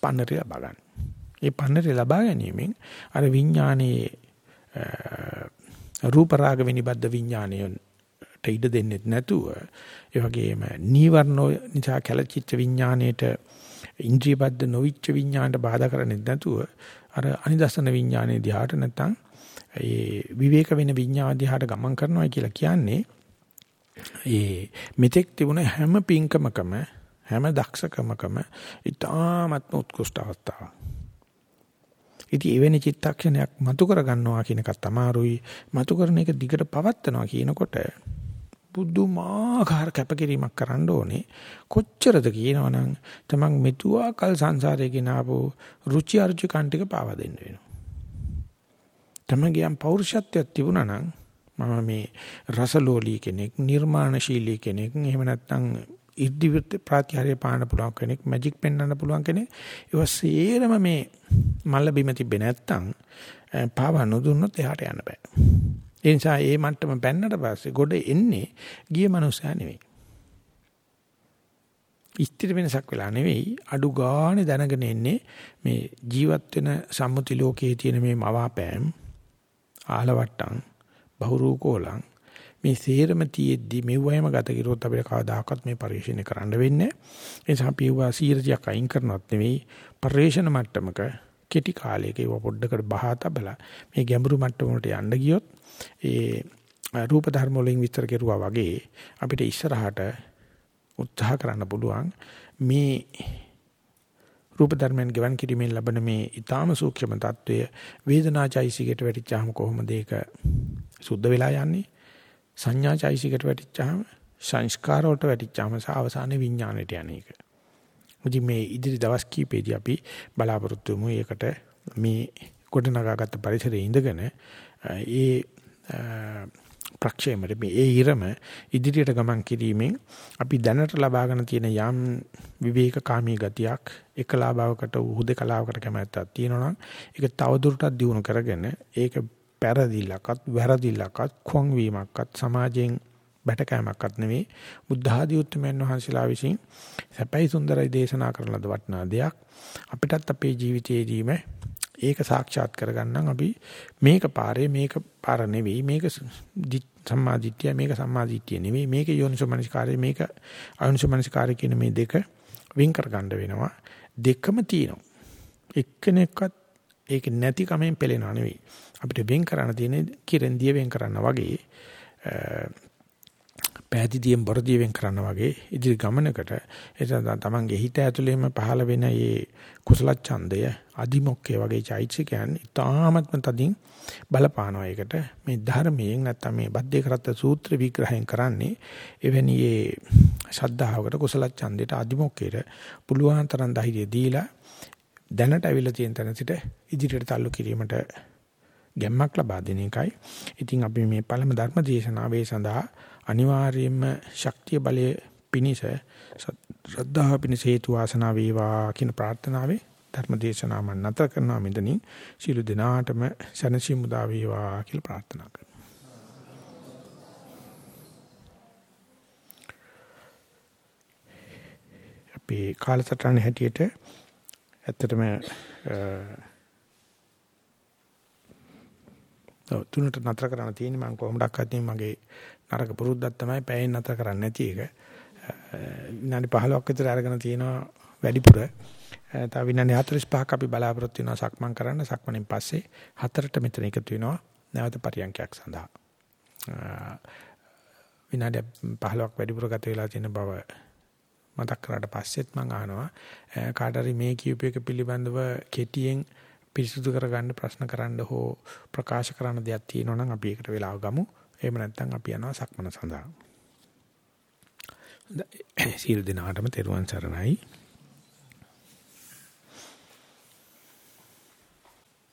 පන්නරය ලබා ගන්න. මේ පන්නරය ලබා ගැනීමෙන් අර විඥානයේ රූප රාග විනිබද්ධ විඥානය ඉඩ දෙන්නේ නැතුව ඒ වගේම නීවරණ නිසා කැළචිච්ච විඥාණයට ඉන්ද්‍රියබද්ධ නොවිච්ච විඥාණයට බාධා කරන්නේ නැතුව අර අනිදස්සන විඥානයේ දිහාට නැත්තම් ඒ විවේක වෙන විඥාන දිහාට ගමන් කරනවා කියලා කියන්නේ ඒ මෙතෙක් තිබුණ හැම පින්කමකම හැම දක්ෂකමකම ඊටාත්ම උත්කෘෂ්ඨ අවස්ථාවක්. ඉතින් එවැනි චිත්තක්ෂණයක් මතු කර ගන්නවා කියන එකත් අමාරුයි. මතු කරන එක දිගට පවත්නවා කියනකොට බුදුමාකාර කැපකිරීමක් කරන්න ඕනේ. කොච්චරද කියනවනම් තමන් මෙතුවා කල් සංසාරේ ගෙනාවු රුචි අරුචි කන්ටික පාවා දෙන්න වෙනවා. තමන්ගේ යම් පෞරුෂත්වයක් තිබුණා නම් මම මේ රසලෝලී කෙනෙක්, නිර්මාණශීලී කෙනෙක්, එහෙම නැත්නම් ඉර්ධිවිත ප්‍රත්‍යහාරය පාන්න පුළුවන් කෙනෙක්, මැජික් පෙන්වන්න පුළුවන් කෙනෙක්. ඒවා සේරම මේ මල්ල බිම තිබ්බේ නැත්නම් පාවා නොදුන්නොත් එහාට යන්න බෑ. ඒ නිසා ඒ මට්ටම පැන්නට පස්සේ ගොඩ එන්නේ ගිය මනුස්සයා නෙවෙයි. ඉස්තිර වෙනසක් වෙලා නෙවෙයි අඩු ගානේ දැනගෙන එන්නේ මේ ජීවත් වෙන සම්මුති ලෝකයේ තියෙන මේ මවාපෑම් ආලවට්ටම් බහුරූකෝලං මේ සේරම තියෙද්දි මෙව්වයම ගත කිරුවොත් අපිට කවදාකවත් මේ පරිශ්‍රණය කරන්න වෙන්නේ ඒ නිසා අපි ඒවා 100ක් අයින් කරනවත් නෙවෙයි පරිශ්‍රණ මට්ටමක කෙටි කාලයක ඒව පොඩ්ඩකට බහා තබලා මේ ගැඹුරු මට්ටම වලට යන්න ගියොත් ඒ රූප ධර්ම වලින් විස්තර කෙරුවා වගේ අපිට ඉස්සරහට උත්සාහ කරන්න පුළුවන් මේ රූප ධර්මයන් ගෙවන් කිරීමෙන් ලබන මේ ඊටාම සූක්ෂම తত্ত্বය වේදනාචෛසිකයට වැටිච්චාම කොහොමද ඒක සුද්ධ වෙලා යන්නේ සංඥාචෛසිකයට වැටිච්චාම සංස්කාර වලට වැටිච්චාම සහ අවසානයේ විඥාණයට යන එක. මුදි මේ ඉදිරි දවස් කීපෙදී අපි බලාපොරොත්තු වෙමු ඒකට මේ ගොඩනගාගත්ත පරිසරයේ ඉඳගෙන ඒ ප්‍රක්ෂේමරේ මේ ඒ ඉරම ඉදිරියට ගමන් කිරීමෙන් අපි දැනට ලබාගෙන තියෙන යම් විවේකකාමී ගතියක් එකලා භාවකට උහුදකලාවකට කැමැත්තක් තියෙනවා නම් ඒක තවදුරටත් දියුණු කරගෙන ඒක පෙරදිලකත් වැරදිලකත් කොන් වීමක්වත් සමාජයෙන් බැටකෑමක්වත් නෙවෙයි. බුද්ධ ආදී උත්තරමයන් වහන්සේලා විසින් සැපයි සුන්දරයි දේශනා කරන ලද වටිනා දෙයක්. අපිටත් අපේ ජීවිතයේදීම ඒක සාක්ෂාත් කරගන්නම්. අපි මේක පාරේ මේක පාර නෙවෙයි මේක සම්මාදිට්ඨිය මේක සම්මාදිට්ඨිය නෙවෙයි. මේක යෝනිසෝමනසිකාරය මේක අයෝනිසෝමනසිකාරය කියන මේ දෙක වින් කරගන්න වෙනවා. දෙකම තියෙනවා. එක්කෙනෙක්වත් ඒක නැති කමෙන් පෙළෙනව නෙවෙයි. අපිට වෙන් කරන්න තියෙන්නේ කිරෙන්දිය වෙන් කරන්න වගේ පෑදීදියෙන් බොරදියෙන් කරන්න වගේ ඉදිරි ගමනකට එතන තමන්ගේ හිත ඇතුළේම පහළ වෙන මේ කුසල ඡන්දය අදිමොක්කේ වගේ චෛත්‍යකයන් ඉතාමත්ම තදින් බලපානවා ඒකට මේ ධර්මයෙන් නැත්තම් මේ බද්දේ කරත්ත සූත්‍ර විග්‍රහයෙන් කරන්නේ එවැනි මේ ශද්ධාවකට කුසල ඡන්දයට අදිමොක්කේට පුළුවන් තරම් ධෛර්යය දීලා දැනට අවිලා තියෙන තැන සිට ඉදිරියට තල්ලු කිරීමට ගැම්මක් ලබා දෙන එකයි. ඉතින් අපි මේ පළම ධර්ම දේශනාවේ සඳහා අනිවාර්යයෙන්ම ශක්තිය බලය පිනිස ශ්‍රද්ධාව පිනිස හේතු වාසනා වේවා කියන ප්‍රාර්ථනාවේ ධර්ම දේශනාව මම නැත කරනවා මෙතනින් සියලු දෙනාටම සනසි මුදා වේවා කියලා ප්‍රාර්ථනා කරනවා. අපේ කාලසටහන හැටියට ඇත්තටම ඔව් තුනට නතර කරන්න තියෙන්නේ මම කොහොමඩක්වත් මගේ නරක පුරුද්දක් තමයි පැයෙන් නතර කරන්නේ නැති එක. විනාඩි 15ක් විතර අරගෙන තියෙනවා වැඩිපුර. තව විනාඩි 45ක් අපි බලාපොරොත්තු වෙනවා සක්මන් කරන්න. සක්මණෙන් පස්සේ හතරට මෙතන එකතු වෙනවා නැවත පරියන්කයක් සඳහා. විනාඩි 15ක් වැඩිපුර ගත වෙලා තියෙන බව මතක් කරාට පස්සෙත් මම අහනවා කාට හරි මේ කියූප එක පිළිබඳව කෙටියෙන් පිරිසුදු කරගන්න ප්‍රශ්න කරන්න හෝ ප්‍රකාශ කරන්න දෙයක් තියෙනවා නම් අපි ඒකට වෙලාව ගමු. එහෙම නැත්නම් අපි යනවා සක්මන සඳහා. සියලු දෙනාටම තෙරුවන් සරණයි.